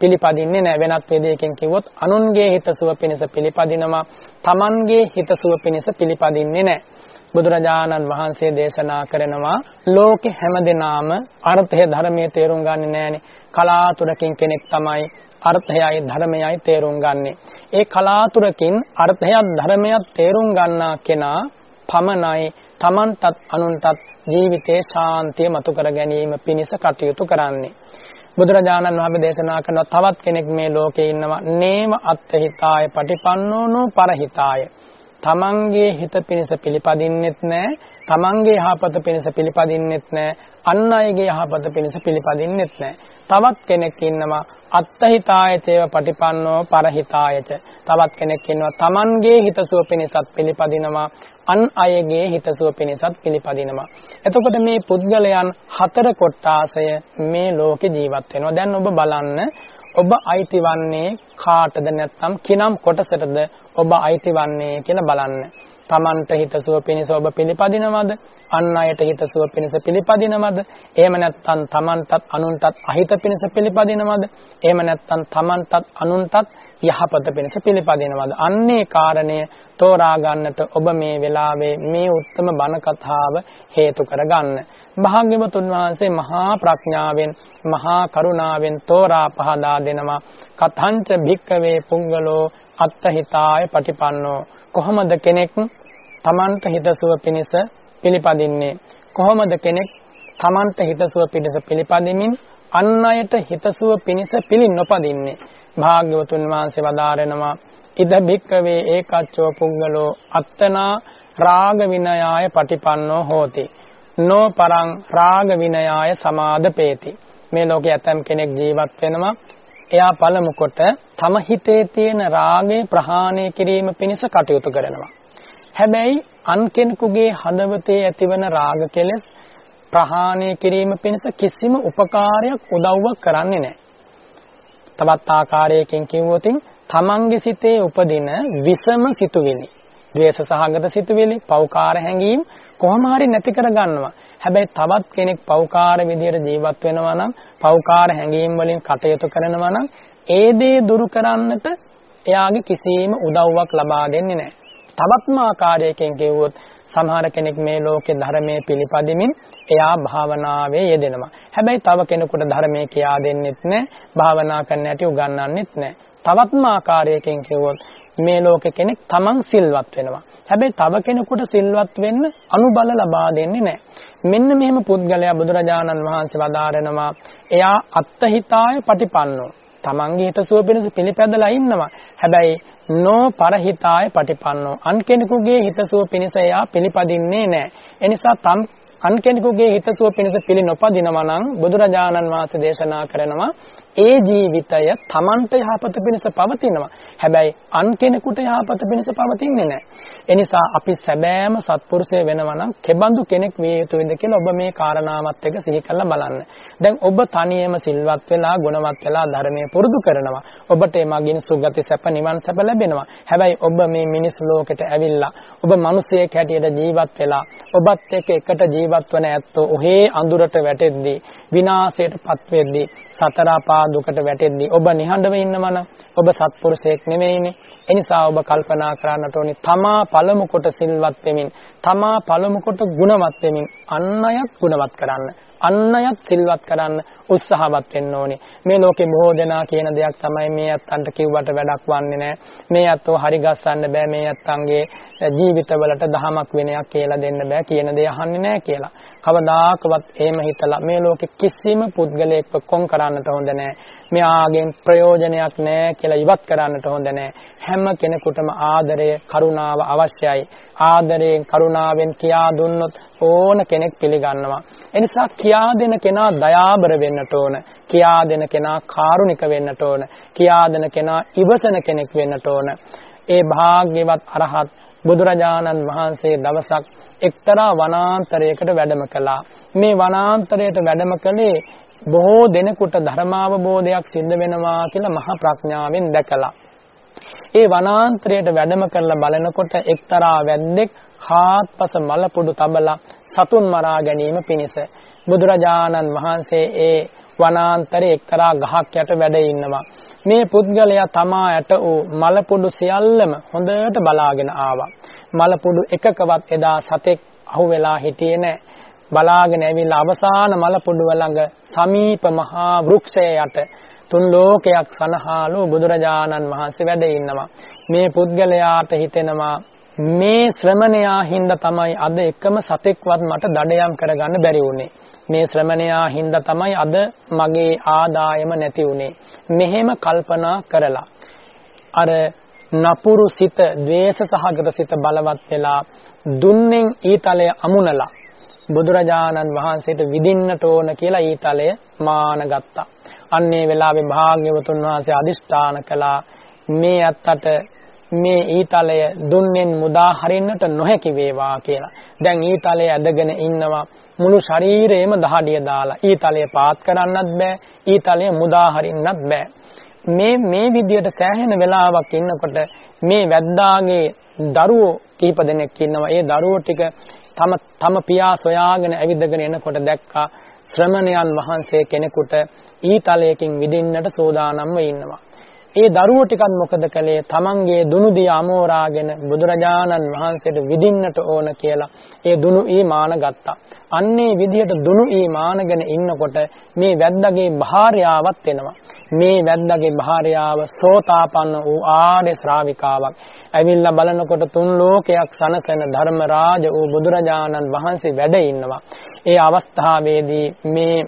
පිළිපදින්නේ නැහැ වෙනත් වේදයකින් කිව්වොත් අනුන්ගේ හිතසුව පිණිස පිළිපදිනවා. තමන්ගේ හිතසුව පිණිස පිළිපදින්නේ නැහැ බුදුරජාණන් වහන්සේ දේශනා කරනවා ලෝකේ හැමදෙනාම අර්ථය ධර්මයේ තේරුම් ගන්නේ නැහනේ කලාතුරකින් කෙනෙක් තමයි අර්ථයයි ධර්මයයි තේරුම් ගන්නෙ. ඒ කලාතුරකින් අර්ථයක් ධර්මයක් තේරුම් ගන්නා කෙනා පමණයි Tamanටත් අනුන්ටත් ජීවිතේ ශාන්තිය මතු කර ගැනීම පිණිස කටයුතු කරන්නේ. බුදුරජාණන් වහන්සේ දේශනා කරන තවත් කෙනෙක් මේ ලෝකේ ඉන්නවා නේව අත්ථිතාය පටිපන්නෝනෝ පරහිතාය. තමන්ගේ හිත පිණිස පිළිපදින්නෙත් නැහැ. තමන්ගේ යහපත පිණිස පිළිපදින්නෙත් නැහැ. අන් අයගේ යහපත පිණිස පිළිපදින්නෙත් නැහැ. තවත් කෙනෙක් ඉන්නවා අත්ථිතාය චේව පටිපන්නෝ පරහිතායච. තවත් කෙනෙක් ඉන්නවා තමන්ගේ හිතසුව පිණිසත් පිළිපදිනවා අන් අයගේ හිතසුව පිණිසත් පිළිපදිනවා. එතකොට මේ පුද්ගලයන් හතර කොටාසය මේ ලෝකේ ජීවත් වෙනවා. දැන් ඔබ බලන්න ඔබ අයිතිවන්නේ කාටද නැත්නම් කිනම් කොටසටද ඔබ අයිතිවන්නේ කියලා බලන්න. Tamanට හිතසුව පිණිස ඔබ පිළිපදිනවද? අන් අයට හිතසුව පිණිස පිළිපදිනවද? එහෙම නැත්නම් Tamanටත් අනුන්ටත් අහිත පිණිස පිළිපදිනවද? එහෙම නැත්නම් Tamanටත් අනුන්ටත් යහපත පිණිස පිළිපදිනවද? අන්නේ කාරණය තෝරා ගන්නට ඔබ මේ වෙලාවේ මේ උත්තම බණ කතාව හේතු කරගන්න. භාග්‍යවතුන් වහන්සේ මහා ප්‍රඥාවෙන් මහා කරුණාවෙන් තෝරා පහදා දෙනවා කතංච භික්කවේ පුංගලෝ අත්තහිතාය පටිපන්නෝ කොහොමද කෙනෙක් තමන්ට හිතසුව පිණිස පිළිපදින්නේ? කොහොමද කෙනෙක් තමන්ට හිතසුව පිණිස පිළිපදිමින් අන් අයට හිතසුව පිණිස පිළි නොපදින්නේ? භාග්‍යවතුන් වහන්සේ වදාරනවා ඉද භික්කවේ ඒකච්චෝ පුංගලෝ අත්තනා රාග විනයාය පටිපන්නෝ හෝති. නෝ පරං රාග විනයාය සමාදපේති මේ ලෝකයේ ඇතම් කෙනෙක් ජීවත් වෙනවා. එයා පළමු කොට තම හිතේ තියෙන රාගය ප්‍රහාණය කිරීම පිණිස කටයුතු කරනවා හැබැයි අන් කෙනෙකුගේ හදවතේ ඇතිවන රාග කෙලෙස් ප්‍රහාණය කිරීම පිණිස කිසිම උපකාරයක් උදව්වක් කරන්නේ නැහැ තවත් ආකාරයකින් කිව්වොතින් තමන්ගේ සිතේ උපදින විසම සිතුවිලි, ද්වේෂ සහගත සිතුවිලි, පෞකාර හැඟීම් කොහොම හරි නැති කර ගන්නවා. හැබැයි තවත් කෙනෙක් පෞකාර විදියට ජීවත් වෙනවා නම්, පෞකාර හැඟීම් වලින් කටයුතු කරනවා නම්, ඒ දේ දුරු කරන්නට එයාගේ කිසිම උදව්වක් ලබා දෙන්නේ නැහැ. තවත්ම ආකාරයකින් කිව්වොත් සමහර කෙනෙක් මේ ලෝකේ ධර්මයේ පිළිපදිමින් එයා භාවනාවේ යෙදෙනවා. හැබැයි තව කෙනෙකුට ධර්මයේ කියා දෙන්නෙත් නැහැ, භාවනා කරන්න ඇති උගන්වන්නෙත් නැහැ. තවත්ම ආකාරයකින් කිව්වොත් මේ ලෝකේ කෙනෙක් තමන් සිල්වත් වෙනවා. හැබැයි තව කෙනෙකුට සිල්වත් වෙන්න අනුබල ලබා දෙන්නේ නැහැ. මෙන්න මෙහෙම පුද්ගලයා බුදුරජාණන් වහන්සේ වදාරනවා එයා අත්හිතාය පටිපන්නෝ. තමන්ගේ හිතසුව පිණිස පිළිපැදලා ඉන්නවා. හැබැයි නෝ පරහිතාය පටිපන්නෝ. අන් කෙනෙකුගේ හිතසුව පිණිස එයා පිළිපදින්නේ නැහැ. එනිසා තම් අන් කෙනෙකුගේ හිතසුව පිණිස පිළි නොපදිනවා නම් බුදුරජාණන් වහන්සේ දේශනා කරනවා ඒ ජීවිතය Tamanට යහපත පිණිස පවතිනවා. හැබැයි අන් කෙනෙකුට යහපත පිණිස පවතින්නේ නැහැ. එනිසා අපි සැබෑම සත්පුරුෂය වෙනවා නම් කෙබඳු කෙනෙක් විය යුතුද කියලා ඔබ මේ කාරණාවත් එක්ක සිහි කරලා බලන්න. දැන් ඔබ තනියම සිල්වත් වෙලා ගුණවත් වෙලා ධර්මයේ පුරුදු කරනවා. ඔබට එමගින් සුගති සැප නිවන් සැප ලැබෙනවා. හැබැයි ඔබ මේ මිනිස් ලෝකෙට ඇවිල්ලා ඔබ මිනිසෙක් හැටියට ජීවත් වෙලා ඔබත් එක්ක එකට ජීවත් වන ඇත්තෝ ඔහේ අඳුරට වැටෙද්දී විනාශයට පත් වෙද්දී සතර අපා දුකට වැටෙද්දී ඔබ නිහඬව ඉන්නවනම් ඔබ සත්පුරුෂයෙක් නෙමෙයිනේ. එනිසා ඔබ කල්පනා කරන්නට ඕනි තමා පළමු කොට සිල්වත් වෙමින් තමා පළමු කොට ගුණවත් වෙමින් අන් අයත් ගුණවත් කරන්න. අන් අයත් සිල්වත් කරන්න උත්සාහවත් වෙන්න ඕනේ. මේ ලෝකේ බොහෝ දෙනා කියන දෙයක් තමයි මේ අත්තන්ට කිව්වට වැඩක් වන්නේ නැහැ. මේ අත්තෝ හරි ගස්සන්න බෑ මේ අත්තන්ගේ ජීවිතවලට දහමක් වෙනයක් කියලා දෙන්න බෑ කියන දේ අහන්නේ නැහැ කියලා. කවදාකවත් එහෙම හිතලා මේ ලෝකෙ කිසිම පුද්ගලයෙක්ව කොන් කරන්නට හොඳ නැහැ. මෙයාගෙන් ප්‍රයෝජනයක් නැහැ කියලා ඉවත් කරන්නට හොඳ නැහැ. හැම කෙනෙකුටම ආදරය, කරුණාව අවශ්‍යයි. ආදරයෙන්, කරුණාවෙන් කියා දුන්නොත් ඕන කෙනෙක් පිළිගන්නවා. එනිසා කියා දෙන කෙනා දයාබර වෙන්නට ඕන. කියා දෙන කෙනා කාරුණික වෙන්නට ඕන. කියා දෙන කෙනා ඉවසන කෙනෙක් වෙන්නට ඕන. ඒ භාග්‍යවත් අරහත් බුදුරජාණන් වහන්සේ දවසක් එක්තරා වනාන්තරයකට වැඩම කළා. මේ වනාන්තරයට වැඩම කළේ බොහෝ දෙනෙකුට ධර්මාවබෝධයක් සිද්ධ වෙනවා කියලා මහා ප්‍රඥාවෙන් දැකලා. ඒ වනාන්තරයට වැඩම කරලා බලනකොට එක්තරා වැද්දෙක් හාත්පස මලපොඩු තබලා සතුන් මරා ගැනීම පිණිස බුදුරජාණන් වහන්සේ ඒ වනාන්තරයේ එක්තරා ගහක් යට වැඩ ඉන්නවා. මේ පුද්ගලයා තමා යට වූ මලපොඩු සියල්ලම හොඳට බලාගෙන ආවා. මලපොඩු එකකවත් එදා සතෙක් අහුවෙලා හිටියේ නැහැ. බලාගෙන ඇවිල්ලා අවසාන මලපොඩුව ළඟ සමීප මහා වෘක්ෂය යට තුන් ලෝකයක් සනහාලු බුදුරජාණන් වහන්සේ වැඩ ඉන්නවා. මේ පුද්ගලයාට හිතෙනවා මේ ශ්‍රමණයා හින්දා තමයි අද එකම සතෙක්වත් මට දඩයම් කරගන්න බැරි වුනේ. මේ ශ්‍රමණයා හින්දා තමයි අද මගේ ආදායම නැති වුනේ. මෙහෙම කල්පනා කරලා අර නපුරු සිත, ද්වේෂ සහගත සිත බලවත් වෙලා දුන්නෙන් ඊතලය අමුණලා බුදුරජාණන් වහන්සේට විදින්නට ඕන කියලා ඊතලය මාන ගත්තා. අන්නේ වෙලාවේ භාග්‍යවතුන් වහන්සේ අදිෂ්ඨාන කළා මේ අත්තට මේ ඊතලය දුන්නෙන් මුදා හරින්නට නොහැකි වේවා කියලා. දැන් ඊතලය ඇදගෙන ඉන්නවා මුළු ශරීරයේම දහඩිය දාලා. ඊතලය පාත් කරන්නත් බෑ. ඊතලය මුදා හරින්නත් බෑ. මේ මේ විදියට සෑහෙන වෙලාවක් ඉන්නකොට මේ වැද්දාගේ දරුවෝ කීප දෙනෙක් ඉන්නවා. ඒ දරුවෝ ටික තම තම පියා සොයාගෙන ඇවිදගෙන එනකොට දැක්කා ශ්‍රමණයන් වහන්සේ කෙනෙකුට ඊතලයකින් විදින්නට සෝදානම්ව ඉන්නවා. ඒ දරුවෝ ටිකත් මොකද කළේ තමන්ගේ දුනු දිය අමෝරාගෙන බුදුරජාණන් වහන්සේට විදින්නට ඕන කියලා ඒ දුනු ඊමාන ගත්තා. අන්නේ විදියට දුනු ඊමානගෙන ඉන්නකොට මේ වැද්දාගේ භාර්යාවත් එනවා. මේ වැද්දාගේ භාර්යාව සෝතාපන්න වූ ආර්ය ශ්‍රාවිකාවක්. ඇවිල්ලා බලනකොට තුන් ලෝකයක් සනසන ධර්මරාජ වූ බුදුරජාණන් වහන්සේ වැඩ ඉන්නවා. ඒ අවස්ථාවේදී මේ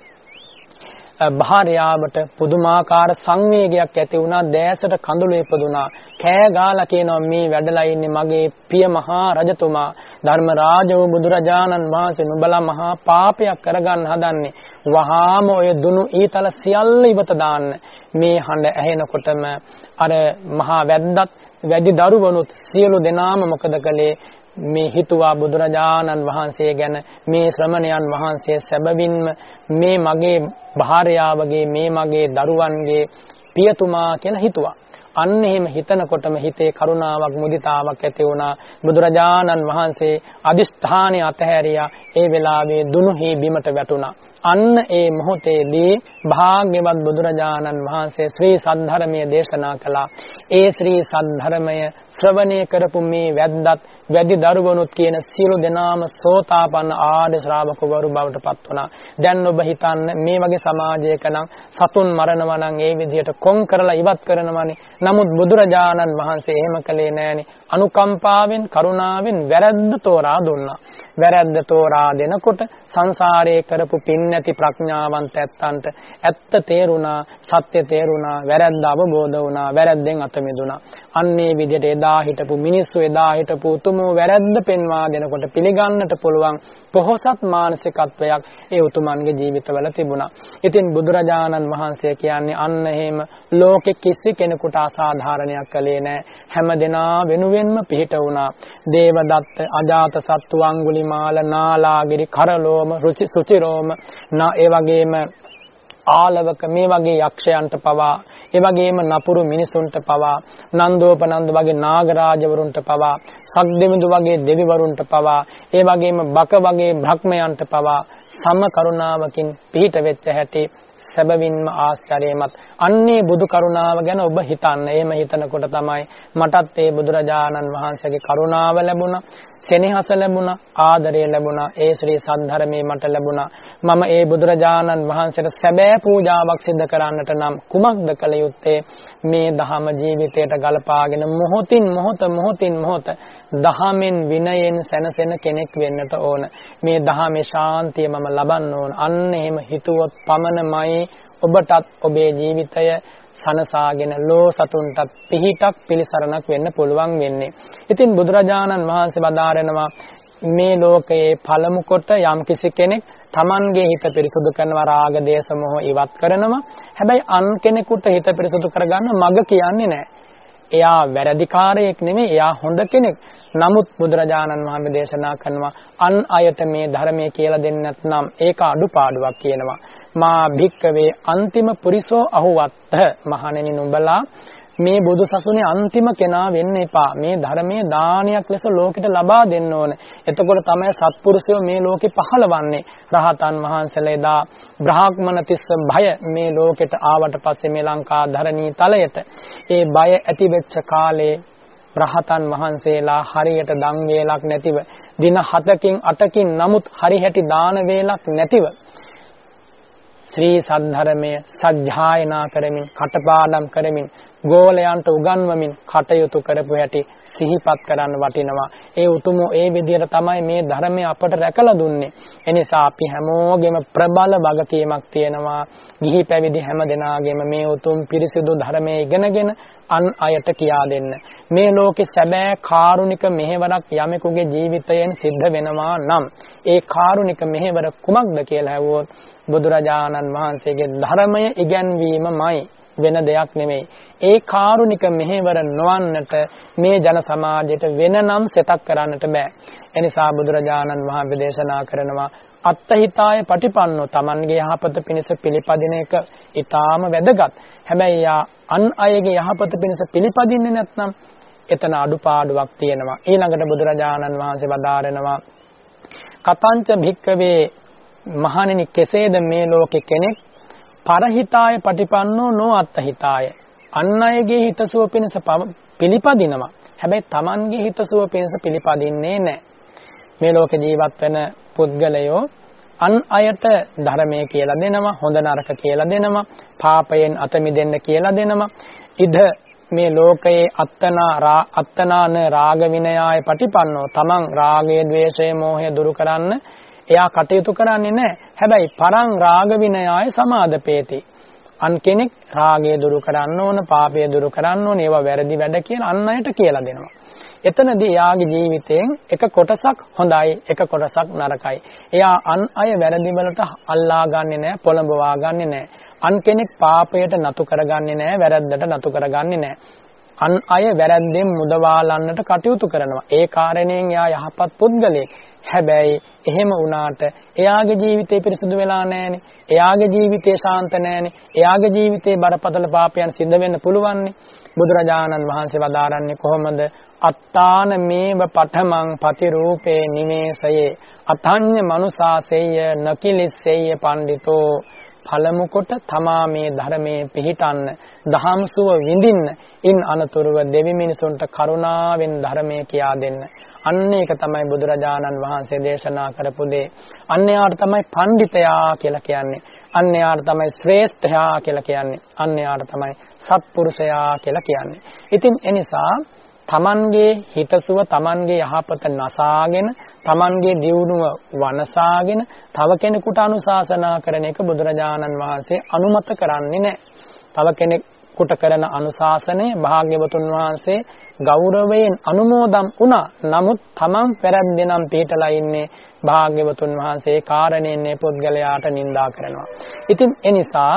භාර්යාවට පුදුමාකාර සංවේගයක් ඇති වුණා. දැසට කඳුළු ඉපදුනා කෑ ගාලා කියනවා මේ වැඩලා ඉන්නේ මගේ පිය මහා රජතුමා. ධර්මරාජ වූ බුදුරජාණන් වහන්සේ නුඹලා මහා පාපයක් කරගන්න හදන්නේ. වහාම ඔය දුනු ඊතල සියල්ල ඉවත දාන්න. මේ හඬ ඇහෙනකොටම අර මහා වැද්දත් වැඩි දරුවනුත් සියලු දෙනාම මොකද කළේ? මේ හිතුවා බුදුරජාණන් වහන්සේ ගැන මේ ශ්‍රමණයන් වහන්සේ සැබවින්ම මේ මගේ භාර්යාවගේ මේ මගේ දරුවන්ගේ පියතුමා කියලා හිතුවා. අන්න එහෙම හිතනකොටම හිතේ කරුණාවක් මුදිතාවක් ඇති වුණා. බුදුරජාණන් වහන්සේ අදිෂ්ඨානය අතහැරියා. ඒ වෙලාවේ දුනුහි බිමට වැටුණා. අන්න ඒ මොහොතේදී භාග්‍යවත් බුදුරජාණන් වහන්සේ ශ්‍රී සද්ධර්මයේ දේශනා කළා. ඒ ශ්‍රී සද්ධර්මය ශ්‍රවණය කරපු මේ වැද්දත් වැඩි දරුවනුත් කියන සියලු දෙනාම සෝතාපන්න ආඩ ශ්‍රාවකවරු බවට පත් වුණා. දැන් ඔබ හිතන්න මේ වගේ සමාජයක නම් සතුන් මරනවා නම් ඒ විදිහට කොන් කරලා ඉවත් කරනවනේ. නමුත් බුදුරජාණන් වහන්සේ එහෙම කළේ නෑනේ. අනුකම්පාවෙන් කරුණාවෙන් වැරද්ද තෝරා දුන්නා. වැරද්ද තෝරා දෙනකොට සංසාරයේ කරපු පින් නැති ප්‍රඥාවන්ත ඇත්තන්ට ඇත්ත තේරුණා, සත්‍ය තේරුණා, වැරද්ද අවබෝධ වුණා, වැරද්දෙන් අත මිදුණා. අන්නේ විදිහට එදා හිටපු මිනිස්සු එදා හිටපු උතුමෝ වැරද්ද පෙන්වා දෙනකොට පිළිගන්නට පුළුවන් පොහොසත් මානසිකත්වයක් ඒ උතුමන්ගේ ජීවිතවල තිබුණා. ඉතින් බුදුරජාණන් වහන්සේ කියන්නේ අන්න එහෙම ලෝකෙ කිසි කෙනෙකුට අසාධාරණයක් කළේ නැහැ. හැම දෙනා වෙනුවෙන්ම පිහිට වුණා. දේවදත්ත, අජාත සත්තු, අඟුලිමාල, නාලාගිරි, කරලෝම, රුචි සුචිරෝම, නා ඒ වගේම ආලවක මේ වගේ යක්ෂයන්ට පවා ඒ වගේම නපුරු මිනිසුන්ට පවා නන්දෝපනන්ද වගේ නාගරාජවරුන්ට පවා සක්දෙවිඳු වගේ දෙවිවරුන්ට පවා ඒ වගේම බක වගේ බ්‍රහ්මයන්ට පවා සම කරුණාවකින් පිහිට වෙච්ච හැටි සැබවින්ම ආශ්චර්යමත් අන්නේ බුදු කරුණාව ගැන ඔබ හිතන්න. එහෙම හිතනකොට තමයි මටත් ඒ බුදුරජාණන් වහන්සේගේ කරුණාව ලැබුණා. සෙනෙහස ලැබුණා ආදරය ලැබුණා ඒ ශ්‍රී සද්ධර්මයේ මට ලැබුණා. මම ඒ බුදුරජාණන් වහන්සේට සැබෑ පූජාවක් සිදු කරන්නට නම් කුමක්ද කළ යුත්තේ? මේ දහම ජීවිතයට ගලපාගෙන මොහොතින් මොහොත මොහොතින් මොහොත දහමෙන් විනයෙන් සැනසෙන කෙනෙක් වෙන්නට ඕන. මේ දහමේ ශාන්තිය මම ලබන්න ඕන. අන්න එහෙම හිතුවොත් පමණමයි ඔබටත් ඔබේ ජීවිතය සනසාගෙන ලෝ සතුන්ටත් පිහිටක් පිළිසරණක් වෙන්න පුළුවන් වෙන්නේ. ඉතින් බුදුරජාණන් වහන්සේ වදාරනවා මේ ලෝකයේ පළමු කොට යම් කිසි කෙනෙක් Tamanගේ හිත පිරිසුදු කරනවා රාග දේශ මොහ ඉවත් කරනවා. හැබැයි අන් කෙනෙකුට හිත පිරිසුදු කරගන්න මග කියන්නේ නැහැ. එයා වැරදිකාරයෙක් නෙමෙයි එයා හොඳ කෙනෙක්. නමුත් බුදුරජාණන් වහන්සේ දේශනා කරනවා අන් අයට මේ ධර්මයේ කියලා දෙන්නේ නැත්නම් ඒක අඩුපාඩුවක් කියනවා. මා භික්කවේ අන්තිම පුරිසෝ අහුවත්ත මහණෙනි නුඹලා මේ බුදු සසුනේ අන්තිම කෙනා වෙන්න එපා. මේ ධර්මයේ දානයක් ලෙස ලෝකෙට ලබා දෙන්න ඕන. එතකොට තමයි සත්පුරුෂයෝ මේ ලෝකෙ පහළවන්නේ. රහතන් වහන්සේලා එදා බ්‍රාහ්මණ තිස්ස භය මේ ලෝකෙට ආවට පස්සේ මේ ලංකා ධරණී තලයට ඒ බය ඇති වෙච්ච කාලේ රහතන් වහන්සේලා හරියට දන් වේලක් නැතිව දින 7කින් 8කින් නමුත් හරි හැටි දාන වේලක් නැතිව ශ්‍රී සද්ධර්මය සජ්ජායනා කරමින් කටපාඩම් කරමින් ගෝලයන්ට උගන්වමින් කටයුතු කරපු හැටි සිහිපත් කරන්න වටිනවා. ඒ උතුම ඒ විදිහට තමයි මේ ධර්මය අපට රැකලා දුන්නේ. එනිසා අපි හැමෝගෙම ප්‍රබල වගකීමක් තියෙනවා. ගිහි පැවිදි හැම දෙනාගේම මේ උතුම් පිරිසිදු ධර්මයේ ඉගෙනගෙන අන් අයට කියා දෙන්න. මේ ලෝකේ සැබෑ කාරුණික මෙහෙවරක් යමෙකුගේ ජීවිතයෙන් සිද්ධ වෙනවා නම් ඒ කාරුණික මෙහෙවර කුමක්ද කියලා ඇහුවොත් බුදුරජාණන් වහන්සේගේ ධර්මය ඉගැන්වීමමයි වෙන දෙයක් නෙමෙයි. ඒ කාරුණික මෙහෙවර නොවන්නට මේ ජන සමාජයට වෙනනම් සෙතක් කරන්නට බෑ. එනිසා බුදුරජාණන් වහන්සේ දේශනා කරනවා අත්තහිතාය පටිපන්නෝ Tamanගේ යහපත පිණිස පිළිපදින එක ඊටාම වැදගත්. හැබැයි අන් අයගේ යහපත පිණිස පිළිපදින්නේ නැත්නම් එතන අඩුපාඩුවක් තියෙනවා. ඊළඟට බුදුරජාණන් වහන්සේ වදාරනවා කතංච භික්කවේ මහණෙනි කෙසේද මේ ලෝකේ කෙනෙක් පරහිතාය පටිපන්නෝ නෝ අත්තහිතාය අන් අයගේ හිතසුව පිණිස පිළිපදිනවා. හැබැයි Tamanගේ හිතසුව පිණිස පිළිපදින්නේ නැහැ. මේ ලෝකේ ජීවත් වෙන පුද්ගලයෝ අන් අයට ධර්මයේ කියලා දෙනවා හොඳ නරක කියලා දෙනවා පාපයෙන් අත මිදෙන්න කියලා දෙනවා. ඉද මේ ලෝකයේ අත්තනා අත්තනාන රාග විනයාය පටිපන්නෝ. තමන් රාගය ద్వේෂය මෝහය දුරු කරන්න එයා කටයුතු කරන්නේ නැහැ. හැබැයි පරං රාග විනයාය සමාදපේති. අන් කෙනෙක් රාගය දුරු කරන්න ඕන, පාපය දුරු කරන්න ඕන, ඒවා වැරදි වැඩ කියලා අන් අයට කියලා දෙනවා. එතනදී එයාගේ ජීවිතයෙන් එක කොටසක් හොඳයි, එක කොටසක් නරකයි. එයා අන් අය වැරදි වලට අල්ලා ගන්නෙ නැහැ, පොළඹවා ගන්නෙ නැහැ. අන් කෙනෙක් පාපයට නතු කරගන්නේ නැහැ, වැරද්දට නතු කරගන්නේ නැහැ. අන් අය වැරද්දෙන් මුදවාලන්නට කටයුතු කරනවා. ඒ කාරණයෙන් එයා යහපත් පුද්ගලයෙක්. හැබැයි එහෙම වුණාට එයාගේ ජීවිතේ පිරිසුදු වෙලා නැහනේ. එයාගේ ජීවිතේ ශාන්ත නැහනේ. එයාගේ ජීවිතේ බරපතල පාපයන් සිද්ධ වෙන්න පුළුවන්නේ. බුදුරජාණන් වහන්සේ වදාරන්නේ කොහොමද? අත්තාන මේව පඨමං පතිරූපේ නිමේසයේ අතඤ්ඤ මනුසාසෙය්‍ය නකිලිස්සෙය්‍ය පණ්ඩිතෝ පළමු කොට තමා මේ ධර්මයේ පිහිටන්න දහම්සුව විඳින්න ඉන් අනතුරුව දෙවි මිනිසුන්ට කරුණාවෙන් ධර්මයේ කියා දෙන්න අන්න ඒක තමයි බුදුරජාණන් වහන්සේ දේශනා කරපු දේ. අන්න යාට තමයි පඬිතයා කියලා කියන්නේ. අන්න යාට තමයි ශ්‍රේෂ්ඨයා කියලා කියන්නේ. අන්න යාට තමයි සත්පුරුෂයා කියලා කියන්නේ. ඉතින් එනිසා තමන්ගේ හිතසුව තමන්ගේ යහපත නසාගෙන තමන්ගේ දියුණුව වනසාගෙන තව කෙනෙකුට අනුශාසනා කරන එක බුදුරජාණන් වහන්සේ අනුමත කරන්නේ නැහැ. තව කෙනෙකුට කරන අනුශාසනය භාග්‍යවතුන් වහන්සේ ගෞරවයෙන් අනුමෝදම් වුණා. නමුත් තමන් පෙරද්දෙනම් පිටලා ඉන්නේ භාග්‍යවතුන් වහන්සේ කාරණයෙන් මේ පුද්ගලයාට නිඳා කරනවා. ඉතින් ඒ නිසා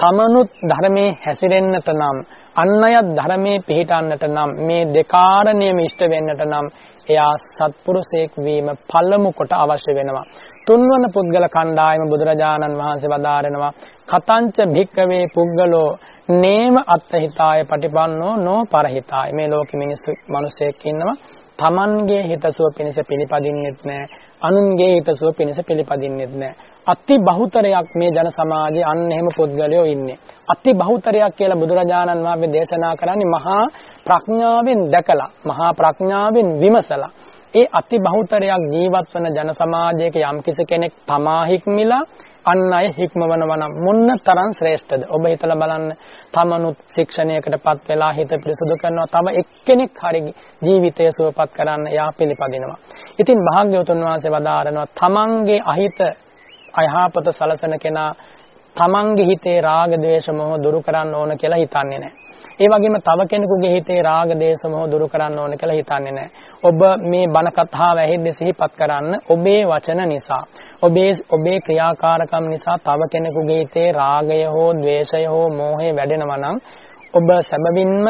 තමනුත් ධර්මයේ හැසිරෙන්නට නම් අන් අයත් ධර්මයේ පිහිටන්නට නම් මේ දෙකාරණයම ඉෂ්ට වෙන්නට නම් එයා සත්පුරුෂයෙක් වීම පළමු කොට අවශ්‍ය වෙනවා. තුන්වන පුද්ගල කණ්ඩායම බුදුරජාණන් වහන්සේ වදාරනවා කතංච භික්කවේ පුද්ගලෝ නේම අත්හිතාය පටිපන්නෝ නෝ පරහිතාය මේ ලෝකෙ මිනිස්සු මිනිසෙක් ඉන්නවා. තමන්ගේ හිතසුව පිණිස පිළිපදින්නෙත් නැහැ අනුන්ගේ හිතසුව පිණිස පිළිපදින්නෙත් නැහැ අති බහුතරයක් මේ ජන සමාජයේ අන්න එහෙම පුද්ගලයෝ ඉන්නේ. අති බහුතරයක් කියලා බුදුරජාණන් වහන්සේ දේශනා කරන්නේ මහා ප්‍රඥාවෙන් දැකලා මහා ප්‍රඥාවෙන් විමසලා. ඒ අති බහුතරයක් ජීවත් වන ජන සමාජයක යම්කිසි කෙනෙක් තමා හික්මිලා අන් අය හික්මවනවා නම් මොන්න තරම් ශ්‍රේෂ්ඨද? ඔබ හිතලා බලන්න. තමනුත් ශික්ෂණයකටපත් වෙලා හිත පිරිසුදු කරනවා. තම එක්කෙනෙක් හරි ජීවිතය සුවපත් කරන්න යා පිළිපදිනවා. ඉතින් භාග්‍යවතුන් වහන්සේ වදාරනවා තමන්ගේ අහිත අයහපත සලසන කෙනා තමන්ගේ හිතේ රාග ద్వේෂ මොහ දුරු කරන්න ඕන කියලා හිතන්නේ නැහැ. ඒ වගේම තව කෙනෙකුගේ හිතේ රාග දේශ මොහ දුරු කරන්න ඕන කියලා හිතන්නේ නැහැ. ඔබ මේ බණ කතාව ඇහෙද්දී සිහිපත් කරන්න ඔබේ වචන නිසා ඔබේ ඔබේ ක්‍රියාකාරකම් නිසා තව කෙනෙකුගේ හිතේ රාගය හෝ ద్వේෂය හෝ මෝහය වැඩෙනවා නම් ඔබ සැබවින්ම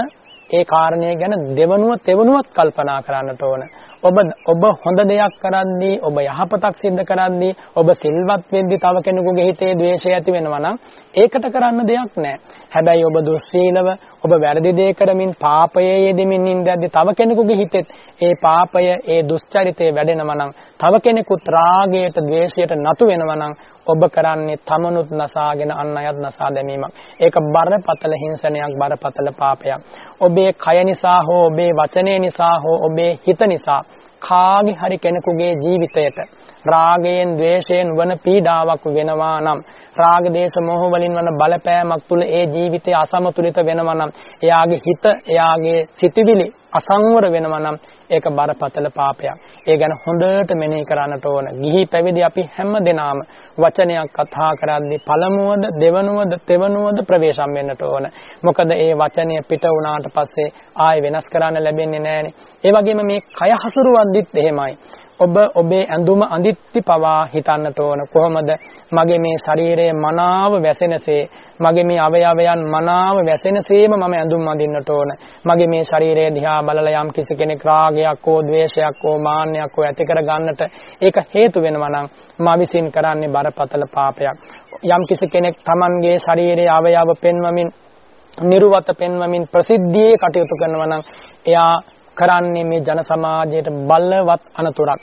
ඒ කාරණය ගැන දෙවනුව තෙවනුවත් කල්පනා කරන්නට ඕන. ඔබ ඔබ හොඳ දෙයක් කරද්දී ඔබ යහපතක් සිද්ධ කරද්දී ඔබ සිල්වත් වෙද්දී තව කෙනෙකුගේ හිතේ ද්වේෂය ඇති වෙනවා නම් ඒකට කරන්න දෙයක් නැහැ. හැබැයි ඔබ දුස්සීලව ඔබ වැරදි දේ කරමින් පාපයේ යෙදෙමින් ඉඳද්දී තව කෙනෙකුගේ හිතෙත් ඒ පාපය ඒ දුස්චරිතය වැඩෙනවා නම් තව කෙනෙකුත් රාගයට ද්වේෂයට නතු වෙනවා නම් ඔබ කරන්නේ තමනුත් නසාගෙන අන් අයත් නසා දැමීමක්. ඒක බරපතල හිංසනයක් බරපතල පාපයක්. ඔබේ කය නිසා හෝ ඔබේ වචනය නිසා හෝ ඔබේ හිත නිසා කාගේ හරි කෙනෙකුගේ ජීවිතයට රාගයෙන් ද්වේෂයෙන් වන පීඩාවක් වෙනවා නම් රාග දේශ මොහ වලින් වන බලපෑමක් තුල ඒ ජීවිතය අසමතුලිත වෙනවා නම් එයාගේ හිත එයාගේ සිතිවිලි අසංවර වෙනවා නම් ඒක බරපතල පාපයක්. ඒ ගැන හොඳට මෙනෙහි කරන්නට ඕන. ගිහි පැවිදි අපි හැම දෙනාම වචනයක් කතා කරද්දී පළමුවද දෙවනුවද තෙවනුවද ප්‍රවේශම් වෙන්නට ඕන. මොකද ඒ වචනය පිට වුණාට පස්සේ ආයෙ වෙනස් කරන්න ලැබෙන්නේ නැහනේ. ඒ වගේම මේ කය හසුරුවද්දිත් එහෙමයි. ඔබ ඔබේ ඇඳුම අඳිත්‍ති පවා හිතන්නට ඕන. කොහොමද? මගේ මේ ශරීරයේ මනාව වැසෙනසේ මගේ මේ අවයවයන් මනාව වැසෙනසේම මම ඇඳුම් අඳින්නට ඕන. මගේ මේ ශරීරය දිහා බලලා යම් කිසි කෙනෙක් රාගයක් හෝ ද්වේෂයක් හෝ මාන්නයක් හෝ ඇති කර ගන්නට ඒක හේතු වෙනවා නම් මා විසින් කරන්නේ බරපතල පාපයක්. යම් කිසි කෙනෙක් Tamanගේ ශරීරයේ අවයව පෙන්වමින් නිර්වත පෙන්වමින් ප්‍රසිද්ධියේ කටයුතු කරනවා නම් එයා කරන්නේ මේ ජන සමාජයට බලවත් අනතුරක්.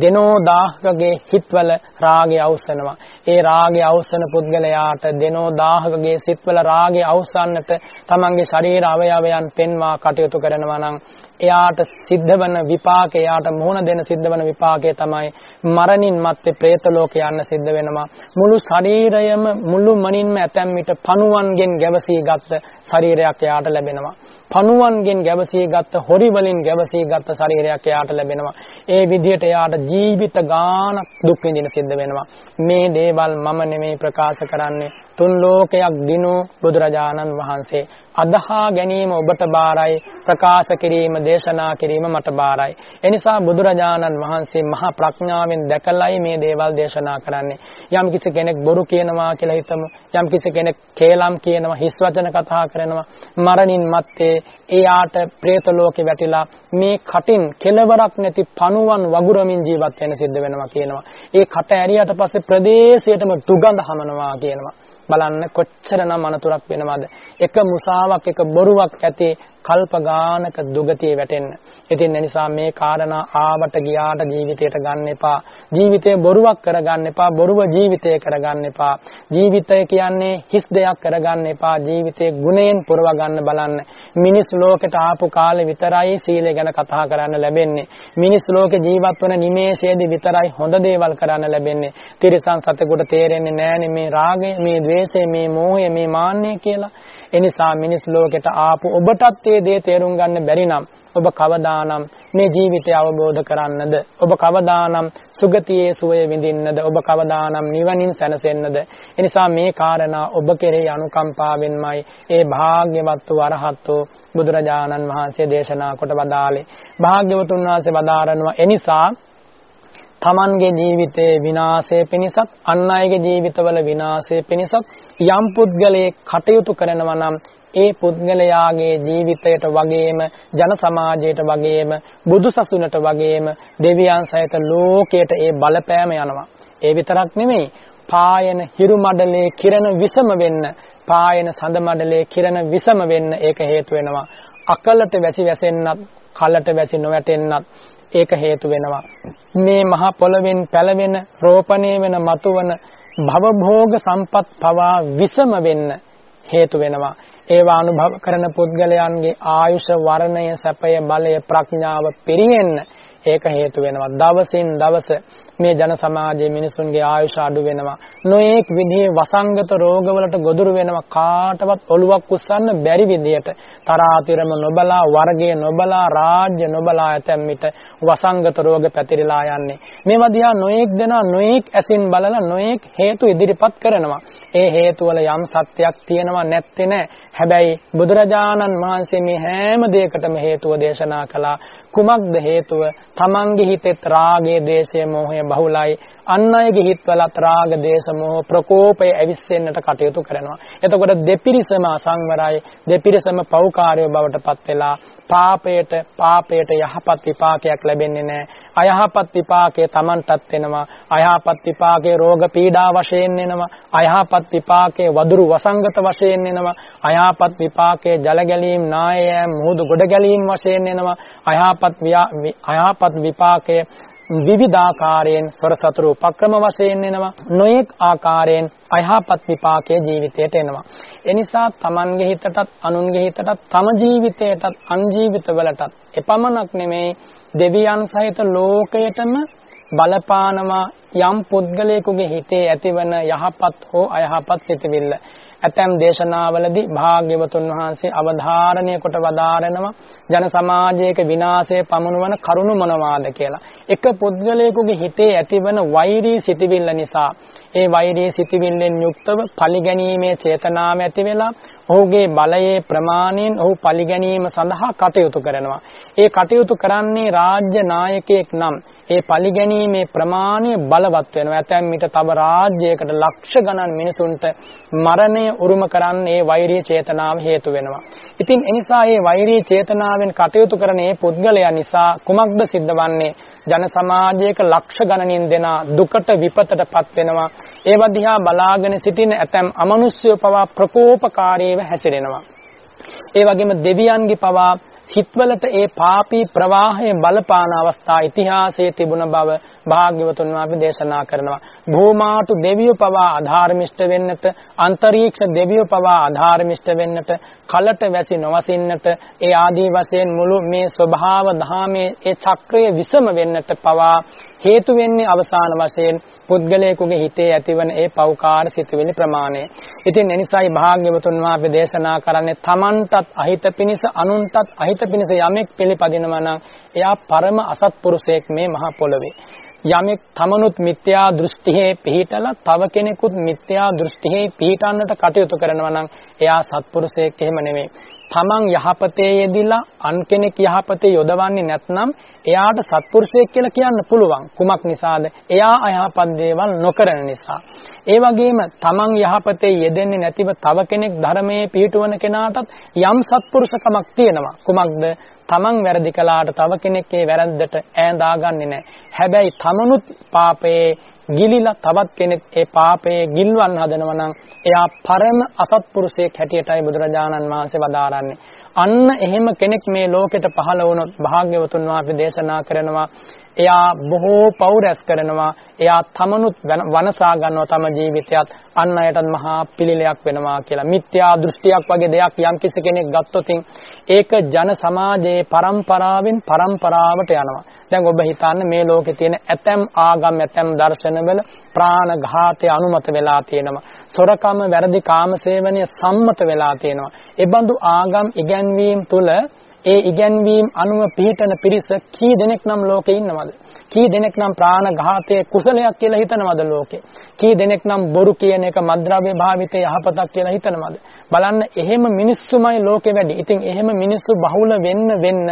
දෙනෝ දාහකගේ හිත්වල රාගය අවසනවා. ඒ රාගය අවසන පුද්ගලයාට දෙනෝ දාහකගේ සිත්වල රාගය අවසන්නට තමන්ගේ ශරීර අවයවයන් පෙන්වා කටයුතු කරනවා නම් එයාට සිද්ධ වන විපාකය එයාට මුහුණ දෙන සිද්ධ වන විපාකය තමයි මරණින් මත්තේ പ്രേත ලෝකේ යන්න සිද්ධ වෙනවා. මුළු ශරීරයම මුළු මනින්ම ඇතැම් විට පණුවන්ගෙන් ගැවසී ගත්ත ශරීරයක් එයාට ලැබෙනවා. පණුවන්ගෙන් ගැවසී ගත්ත හොරි වලින් ගැවසී ගත්ත ශරීරයක් එයාට ලැබෙනවා. ඒ විදිහට එයාට ජීවිත ගානක් දුක් විඳින සිද්ධ වෙනවා. මේ දේවල් මම නෙමෙයි ප්‍රකාශ කරන්නේ. තුන් ලෝකයක් දිනු බුදුරජාණන් වහන්සේ. අදහා ගැනීම ඔබට බාරයි ප්‍රකාශ කිරීම දේශනා කිරීම මට බාරයි. එනිසා බුදුරජාණන් වහන්සේ මහා ප්‍රඥාවෙන් දැකලයි මේ දේවල් දේශනා කරන්නේ. යම් කිසි කෙනෙක් බොරු කියනවා කියලා හිතමු යම් කිසි කෙනෙක් කේලම් කියනවා හිස් වචන කතා කරනවා මරණින් මත්තේ එයාට പ്രേත ලෝකේ වැටිලා මේ කටින් කෙලවරක් නැති පණුවන් වගුරමින් ජීවත් වෙන්න සිද්ධ වෙනවා කියනවා. ඒ කට ඇරියට පස්සේ ප්‍රදේශයටම දුගඳ හමනවා කියනවා. බලන්න කොච්චරනම් අනතුරක් වෙනවද? එක මුසාවක් එක බොරුවක් ඇති කල්ප ගානක දුගතිය වැටෙන්න. ඉතින් ඒ නිසා මේ කාරණා ආවට ගියාට ජීවිතයට ගන්න එපා. ජීවිතේ බොරුවක් කරගන්න එපා. බොරුව ජීවිතය කරගන්න එපා. ජීවිතය කියන්නේ හිස් දෙයක් කරගන්න එපා. ජීවිතේ ගුණයෙන් පුරව ගන්න බලන්න. මිනිස් ලෝකෙට ආපු කාලේ විතරයි සීලය ගැන කතා කරන්න ලැබෙන්නේ. මිනිස් ලෝකේ ජීවත් වන නිමේෂයේදී විතරයි හොඳ දේවල් කරන්න ලැබෙන්නේ. තිරිසන් සතෙකුට තේරෙන්නේ නැහැනේ මේ රාගය, මේ ද්වේෂය, මේ මෝහය, මේ මාන්නය කියලා. එනිසා මිනිස් ලෝකෙට ආපු ඔබටත් මේ දේ තේරුම් ගන්න බැරි නම් ඔබ කවදානම් මේ ජීවිතය අවබෝධ කරන්නද? ඔබ කවදානම් සුගතියේ සුවය විඳින්නද? ඔබ කවදානම් නිවනින් සැනසෙන්නද? එනිසා මේ කාරණා ඔබ කෙරෙහි අනුකම්පාවෙන්මයි ඒ භාග්‍යවත් වූ අරහත් වූ බුදුරජාණන් වහන්සේ දේශනා කොට වදාළේ. භාග්‍යවතුන් වහන්සේ වදාරනවා එනිසා තමන්ගේ ජීවිතයේ විනාශය පිණිසත් අන් අයගේ ජීවිතවල විනාශය පිණිසත් යම් පුද්ගලයෙක් කටයුතු කරනවා නම් ඒ පුද්ගලයාගේ ජීවිතයට වගේම ජන සමාජයට වගේම බුදුසසුනට වගේම දෙවියන් සහිත ලෝකයට ඒ බලපෑම යනවා. ඒ විතරක් නෙමෙයි පායන හිරු මඩලේ කිරණ විසම වෙන්න පායන සඳ මඩලේ කිරණ විසම වෙන්න ඒක හේතු වෙනවා. අකලට වැසි වැසෙන්නත් කලට වැසි නොවැටෙන්නත් ඒක හේතු වෙනවා. මේ මහ පොළවෙන් පැලවෙන රෝපණය වෙන මතුවන භවභෝග සම්පත් පවා විසම වෙන්න හේතු වෙනවා. ඒවා අනුභව කරන පුද්ගලයන්ගේ ආයුෂ වර්ණය සැපය බලය ප්‍රඥාව පිරිහෙන්න ඒක හේතු වෙනවා. දවසින් දවස මේ ජන සමාජයේ මිනිසුන්ගේ ආයුෂ අඩු වෙනවා. නොඑක් විදිහේ වසංගත රෝගවලට ගොදුරු වෙනවා. කාටවත් ඔලුවක් උස්සන්න බැරි විදිහට තරාතිරම නොබලා වර්ගය නොබලා රාජ්‍ය නොබලා ඇතැම් විට වසංගත රෝග පැතිරිලා යන්නේ. මේවා දිහා නොඑක් දෙනා නොඑක් ඇසින් බලලා නොඑක් හේතු ඉදිරිපත් කරනවා. ඒ හේතු වල යම් සත්‍යයක් තියෙනවා නැත්තේ නෑ. හැබැයි බුදුරජාණන් වහන්සේ මේ හැම දෙයකටම හේතුව දේශනා කළා. කුමක්ද හේතුව? තමන්ගේ හිතේ රාගය, දේශය, මෝහය බහුලයි. අන් අයගේ හිතවලත් රාග, දේශ, මෝහ ප්‍රකෝපය ඇවිස්සෙන්නට කටයුතු කරනවා. එතකොට දෙපිරිසම අසංවරයි, දෙපිරිසම පෞකාරයෝ බවට පත් වෙලා පාපයට පාපයට යහපත් විපාකයක් ලැබෙන්නේ නැහැ. අයහපත් විපාකයේ Tamanටත් වෙනවා. අයහපත් විපාකයේ රෝග පීඩා වශයෙන් එනවා. අයහපත් විපාකයේ වදුරු වසංගත වශයෙන් එනවා. අයහපත් විපාකයේ ජල ගැලීම් නායයන් මුහුදු ගොඩ ගැලීම් වශයෙන් එනවා. අයහපත් අයහපත් විපාකයේ විවිධාකාරයෙන් ස්වර සතුරු උපක්‍රම වශයෙන් එනවා නොයෙක් ආකාරයෙන් අයහපත් විපාකයේ ජීවිතයට එනවා එනිසා Tamanගේ හිතටත් අනුන්ගේ හිතටත් තම ජීවිතයටත් අන් ජීවිතවලටත් එපමණක් නෙමෙයි දෙවියන් සහිත ලෝකයටම බලපානවා යම් පුද්ගලයෙකුගේ හිතේ ඇතිවන යහපත් හෝ අයහපත් සිතවිල්ල. ඇතැම් දේශනාවලදී භාග්‍යවතුන් වහන්සේ අවධාරණය කොට වදාරනවා ජන සමාජයක විනාශය පමුණුවන කරුණු මොනවාද කියලා. එක පුද්ගලයෙකුගේ හිතේ ඇතිවන වෛරී සිතවිල්ල නිසා ඒ වෛරී සිතවිල්ලෙන් යුක්තව පරිගැනීමේ චේතනාව ඇති වෙලා ඔහුගේ බලයේ ප්‍රමාණයෙන් ඔහු පරිගැනීම සඳහා කටයුතු කරනවා. ඒ කටයුතු කරන්නේ රාජ්‍ය නායකයෙක් නම් ඒ පරිගැනීමේ ප්‍රමාණය බලවත් වෙනවා. ඇතැම් විට තව රාජ්‍යයකට ලක්ෂ ගණන් මිනිසුන්ට මරණය උරුම කරන්නේ ඒ වෛරී චේතනාව හේතු වෙනවා. ඉතින් එනිසා මේ වෛරී චේතනාවෙන් කටයුතු කරන මේ පුද්ගලයා නිසා කුමක්ද සිද්ධවන්නේ? ජන සමාජයක ලක්ෂ ගණනින් දෙන දුකට විපතටපත් වෙනවා. ඒව දිහා බලාගෙන සිටින ඇතැම් අමනුෂ්‍යව පවා ප්‍රකෝපකාරීව හැසිරෙනවා. ඒ වගේම දෙවියන්ගේ පවා හිත්වලට ඒ පාපී ප්‍රවාහය බලපාන අවස්ථා ඉතිහාසයේ තිබුණ බව භාග්‍යවතුන් වහන්සේ දේශනා කරනවා. භූමාටු දෙවියෝ පවා අධාර්මිෂ්ඨ වෙන්නට, අන්තරීක්ෂ දෙවියෝ පවා අධාර්මිෂ්ඨ වෙන්නට, කලට වැසි නොවසින්නට, ඒ ආදී වශයෙන් මුළු මේ ස්වභාව ධාමයේ ඒ චක්‍රය විසම වෙන්නට පවා හේතු වෙන්නේ අවසාන වශයෙන් පුද්ගලයෙකුගේ හිතේ ඇතිවන ඒ පෞකාර සිතුවිලි ප්‍රමාණය. ඉතින් එනිසායි භාග්‍යවතුන් වහන්සේ දේශනා කරන්නේ තමන්ටත් අහිත පිනිස අනුන්ටත් අහිත පිනිස යමෙක් පිළිපදිනවා නම් එයා පරම අසත්පුරුෂයෙක් මේ මහ පොළවේ. යමෙක් තමනුත් මිත්‍යා දෘෂ්ටියේ පිහිටලා තව කෙනෙකුත් මිත්‍යා දෘෂ්ටියේ පිහිටන්නට කටයුතු කරනවා නම් එයා සත්පුරුෂයෙක් එහෙම නෙමෙයි. තමන් යහපතේ යෙදිලා අන් කෙනෙක් යහපතේ යොදවන්නේ නැත්නම් එයාට සත්පුරුෂයෙක් කියලා කියන්න පුළුවන්. කුමක් නිසාද? එයා අයහපත් දේවල් නොකරන නිසා. ඒ වගේම තමන් යහපතේ යෙදෙන්නේ නැතිව තව කෙනෙක් ධර්මයේ පිහිටුවන කෙනාටත් යම් සත්පුරුෂකමක් තියෙනවා. කුමක්ද? තමන් වැරදි කළාට තව කෙනෙක් ඒ වැරද්දට ඈඳාගන්නේ නැහැ. හැබැයි තමනුත් පාපයේ ගිලිලා තවත් කෙනෙක් ඒ පාපයේ ගිල්වන්න හදනවා නම් එයා පරම අසත්පුරුෂයෙක් හැටියටයි බුදුරජාණන් වහන්සේ වදාරන්නේ. අන්න එහෙම කෙනෙක් මේ ලෝකෙට පහළ වුණොත් භාග්‍යවතුන් වහන්සේ දේශනා කරනවා එයා බොහෝ පව් රැස් කරනවා. එයා තමනුත් වනසා ගන්නවා තම ජීවිතයත් අන් අයටත් මහා පිළිලයක් වෙනවා කියලා. මිත්‍යා දෘෂ්ටියක් වගේ දෙයක් යම්කිසි කෙනෙක් ගත්තොත් ඒක ජන සමාජයේ પરම්පරාවෙන් પરම්පරාවට යනවා. දැන් ඔබ හිතන්න මේ ලෝකේ තියෙන ඇතැම් ආගම් ඇතැම් දර්ශනවල ප්‍රාණඝාතය අනුමත වෙලා තියෙනවා. සොරකම වැරදි කාමසේවනය සම්මත වෙලා තියෙනවා. ඒ බඳු ආගම් ඉගැන්වීම් තුළ ඒ ඉගැන්වීම් අනුව පිළිටන පිරිස කී දෙනෙක් නම් ලෝකේ ඉන්නවද? කී දෙනෙක් නම් ප්‍රාණඝාතයේ කුසලයක් කියලා හිතනවද ලෝකේ? කී දෙනෙක් නම් බොරු කියන එක මද්ද්‍රව්‍ය භාවිතයේ යහපතක් කියලා හිතනවද? බලන්න එහෙම මිනිස්සුමයි ලෝකේ වැඩි. ඉතින් එහෙම මිනිස්සු බහුල වෙන්න වෙන්න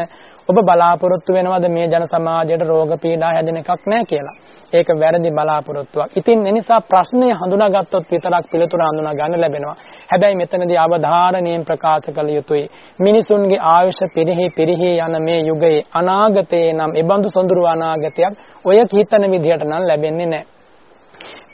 ඔබ බලාපොරොත්තු වෙනවද මේ ජන සමාජයට රෝග පීඩා හැදෙන එකක් නැහැ කියලා. ඒක වැරදි බලාපොරොත්තුවක්. ඉතින් ඒ නිසා ප්‍රශ්නය හඳුනාගත්තොත් විතරක් පිළිතුර හඳුනා ගන්න ලැබෙනවා. හැබැයි මෙතනදී අවධාරණයෙන් ප්‍රකාශ කළ යුතුයි. මිනිසුන්ගේ ආයුෂ පිරිහි පිරිහි යන මේ යුගයේ අනාගතයේ නම් ඒබඳු සොඳුරු අනාගතයක් ඔය කීතන විදිහට නම් ලැබෙන්නේ නැහැ.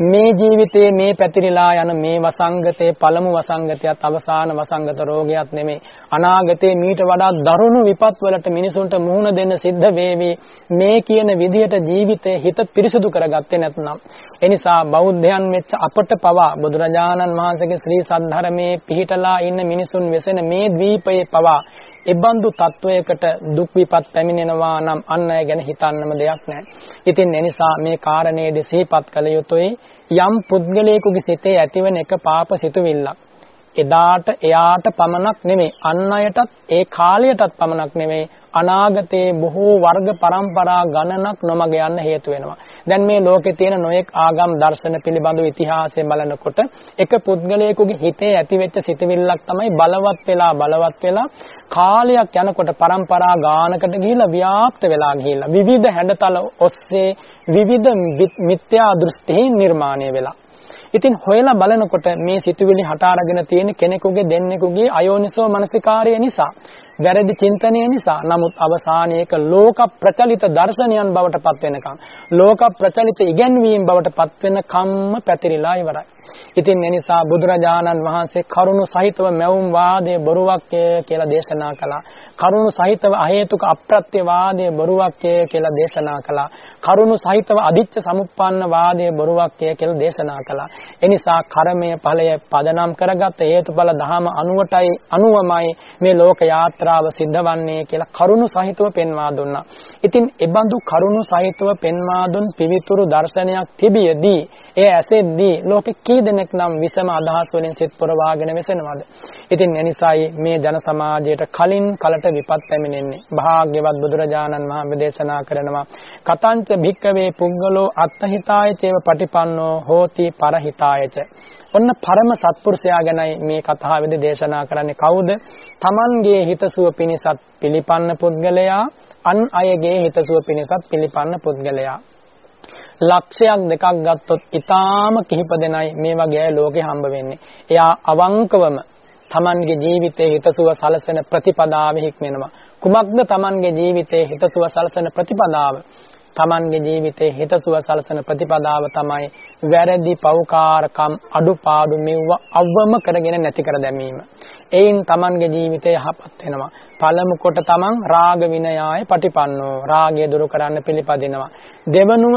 මේ ජීවිතයේ මේ පැතිරිලා යන මේ වසංගතේ පළමු වසංගතයත් අවසාන වසංගත රෝගයක් නෙමෙයි. අනාගතේ මීට වඩා දරුණු විපත් වලට මිනිසුන්ට මුහුණ දෙන්න සිද්ධ වේවි. මේ කියන විදිහට ජීවිතය හිත පිරිසුදු කරගත්තේ නැත්නම්. එනිසා බෞද්ධයන් මෙච්ච අපට පවා බුදුරජාණන් වහන්සේගේ ශ්‍රී සද්ධර්මයේ පිහිටලා ඉන්න මිනිසුන් වෙසෙන මේ ද්වීපයේ පවා එබඳු තත්වයකට දුක් විපත් පැමිණෙනවා නම් අන් අය ගැන හිතන්නම දෙයක් නැහැ. ඉතින් ඒ නිසා මේ කාරණේදී සිහිපත් කළ යුතුයි යම් පුද්ගලයෙකුගේ සිතේ ඇතිවන එක පාප සිතුවිල්ලක්. එදාට එයාට පමණක් නෙමෙයි අන් අයටත් ඒ කාලයටත් පමණක් නෙමෙයි අනාගතයේ බොහෝ වර්ග પરම්පරා ගණනක් නොමග යන්න හේතු වෙනවා. දැන් මේ ලෝකේ තියෙන නොයෙක් ආගම් දර්ශන පිළිබඳව ඉතිහාසය බලනකොට එක පුද්ගලයෙකුගේ හිතේ ඇතිවෙච්ච සිතවිල්ලක් තමයි බලවත් වෙලා බලවත් වෙලා කාලයක් යනකොට પરම්පරා ගානකට ගිහිලා ව්‍යාප්ත වෙලා ගිහිලා විවිධ හැඩතල ඔස්සේ විවිධ මිත්‍යා දෘෂ්ටි නිර්මාණය වෙලා. ඉතින් හොයලා බලනකොට මේ සිතුවිලි හට අරගෙන තියෙන කෙනෙකුගේ දෙන්නෙකුගේ අයෝනිසෝ මනසිකාරය නිසා වැරදි චින්තනය නිසා නමුත් අවසානයේක ලෝක ප්‍රචලිත දර්ශනයන් බවට පත් වෙනකම් ලෝක ප්‍රචලිත ඉගැන්වීම් බවට පත් වෙන කම්ම පැතිරිලා ඉවරයි. ඉතින් ඒ නිසා බුදුරජාණන් වහන්සේ කරුණු සහිතව මැවුම් වාදයේ බොරුවක් කියලා දේශනා කළා. කරුණු සහිතව අහේතුක අප්‍රත්‍ය වාදයේ බොරුවක් කියලා දේශනා කළා. කරුණු සහිතව අදිච්ච සමුප්පන්න වාදයේ බොරුවක් කියලා දේශනා කළා. ඒ නිසා කර්මය ඵලය පදනම් කරගත් හේතුඵල ධහම අනුවටයි අනුවමයි මේ ලෝක යාත්‍රාව සිද්ධවන්නේ කියලා කරුණු සහිතව පෙන්වා දුන්නා. ඉතින් එබඳු කරුණු සහිතව පෙන්වා දුන් පිවිතුරු දර්ශනයක් තිබියදී ඒ ඇසෙද්දී ලෝකෙ කී දෙනෙක් නම් විසම අදහස් වලින් සිත් පුරවාගෙන වෙසෙනවද? ඉතින් එනිසායි මේ ජන සමාජයට කලින් කලට විපත් පැමිණෙන්නේ. භාග්‍යවත් බුදුරජාණන් වහන්සේ දේශනා කරනවා කතංච භික්කවේ පුද්ගලෝ අත්හිතාය චේව පටිපන්නෝ හෝති පරහිතායච ඔන්න පරම සත්පුරුෂයා ගැනයි මේ කතාවේදී දේශනා කරන්නේ කවුද? Tamanගේ හිතසුව පිණිසත් පිළිපන්න පුද්ගලයා අන් අයගේ හිතසුව පිණිසත් පිළිපන්න පුද්ගලයා ලක්ෂයක් දෙකක් ගත්තොත් ඊටාම කිහිප දෙනයි මේ වගේ අය ලෝකේ හම්බ වෙන්නේ. එයා අවංකවම Tamanගේ ජීවිතයේ හිතසුව සලසන ප්‍රතිපදාවෙ හික්මෙනවා. කුමක්ද Tamanගේ ජීවිතයේ හිතසුව සලසන ප්‍රතිපදාව? Tamanගේ ජීවිතයේ හිතසුව සලසන ප්‍රතිපදාව තමයි වැරදි පෞකාරකම් අඩුපාඩු මෙව්ව අවම කරගෙන නැති කර දැමීම. එයින් Tamanගේ ජීවිතය යහපත් වෙනවා. පළමු කොට Taman රාග විනයාය පටිපන්නෝ රාගය දුරු කරන්න පිළිපදිනවා. දෙවනුව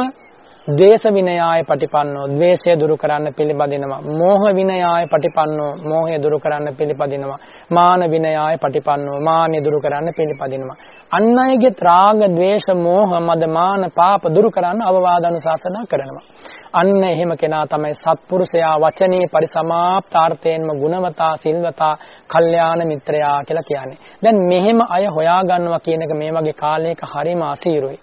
ද්වේෂ විනයාය පටිපන්නෝ. ද්වේෂය දුරු කරන්න පිළිපදිනවා. මෝහ විනයාය පටිපන්නෝ. මෝහය දුරු කරන්න පිළිපදිනවා. මාන විනයාය පටිපන්නෝ. මාන්‍ය දුරු කරන්න පිළිපදිනවා. අන් අයගේ රාග ද්වේෂ මෝහ මද මාන පාප දුරු කරන්න අවවාද අනුශාසනා කරනවා. අන්න එහෙම කෙනා තමයි සත්පුරුෂයා වචනේ පරිසමාප්තාර්ථයෙන්ම ගුණවතා සිල්වතා කල්යාණ මිත්‍රයා කියලා කියන්නේ. දැන් මෙහෙම අය හොයාගන්නවා කියන එක මේ වගේ කාලයක හරිම අසීරුයි.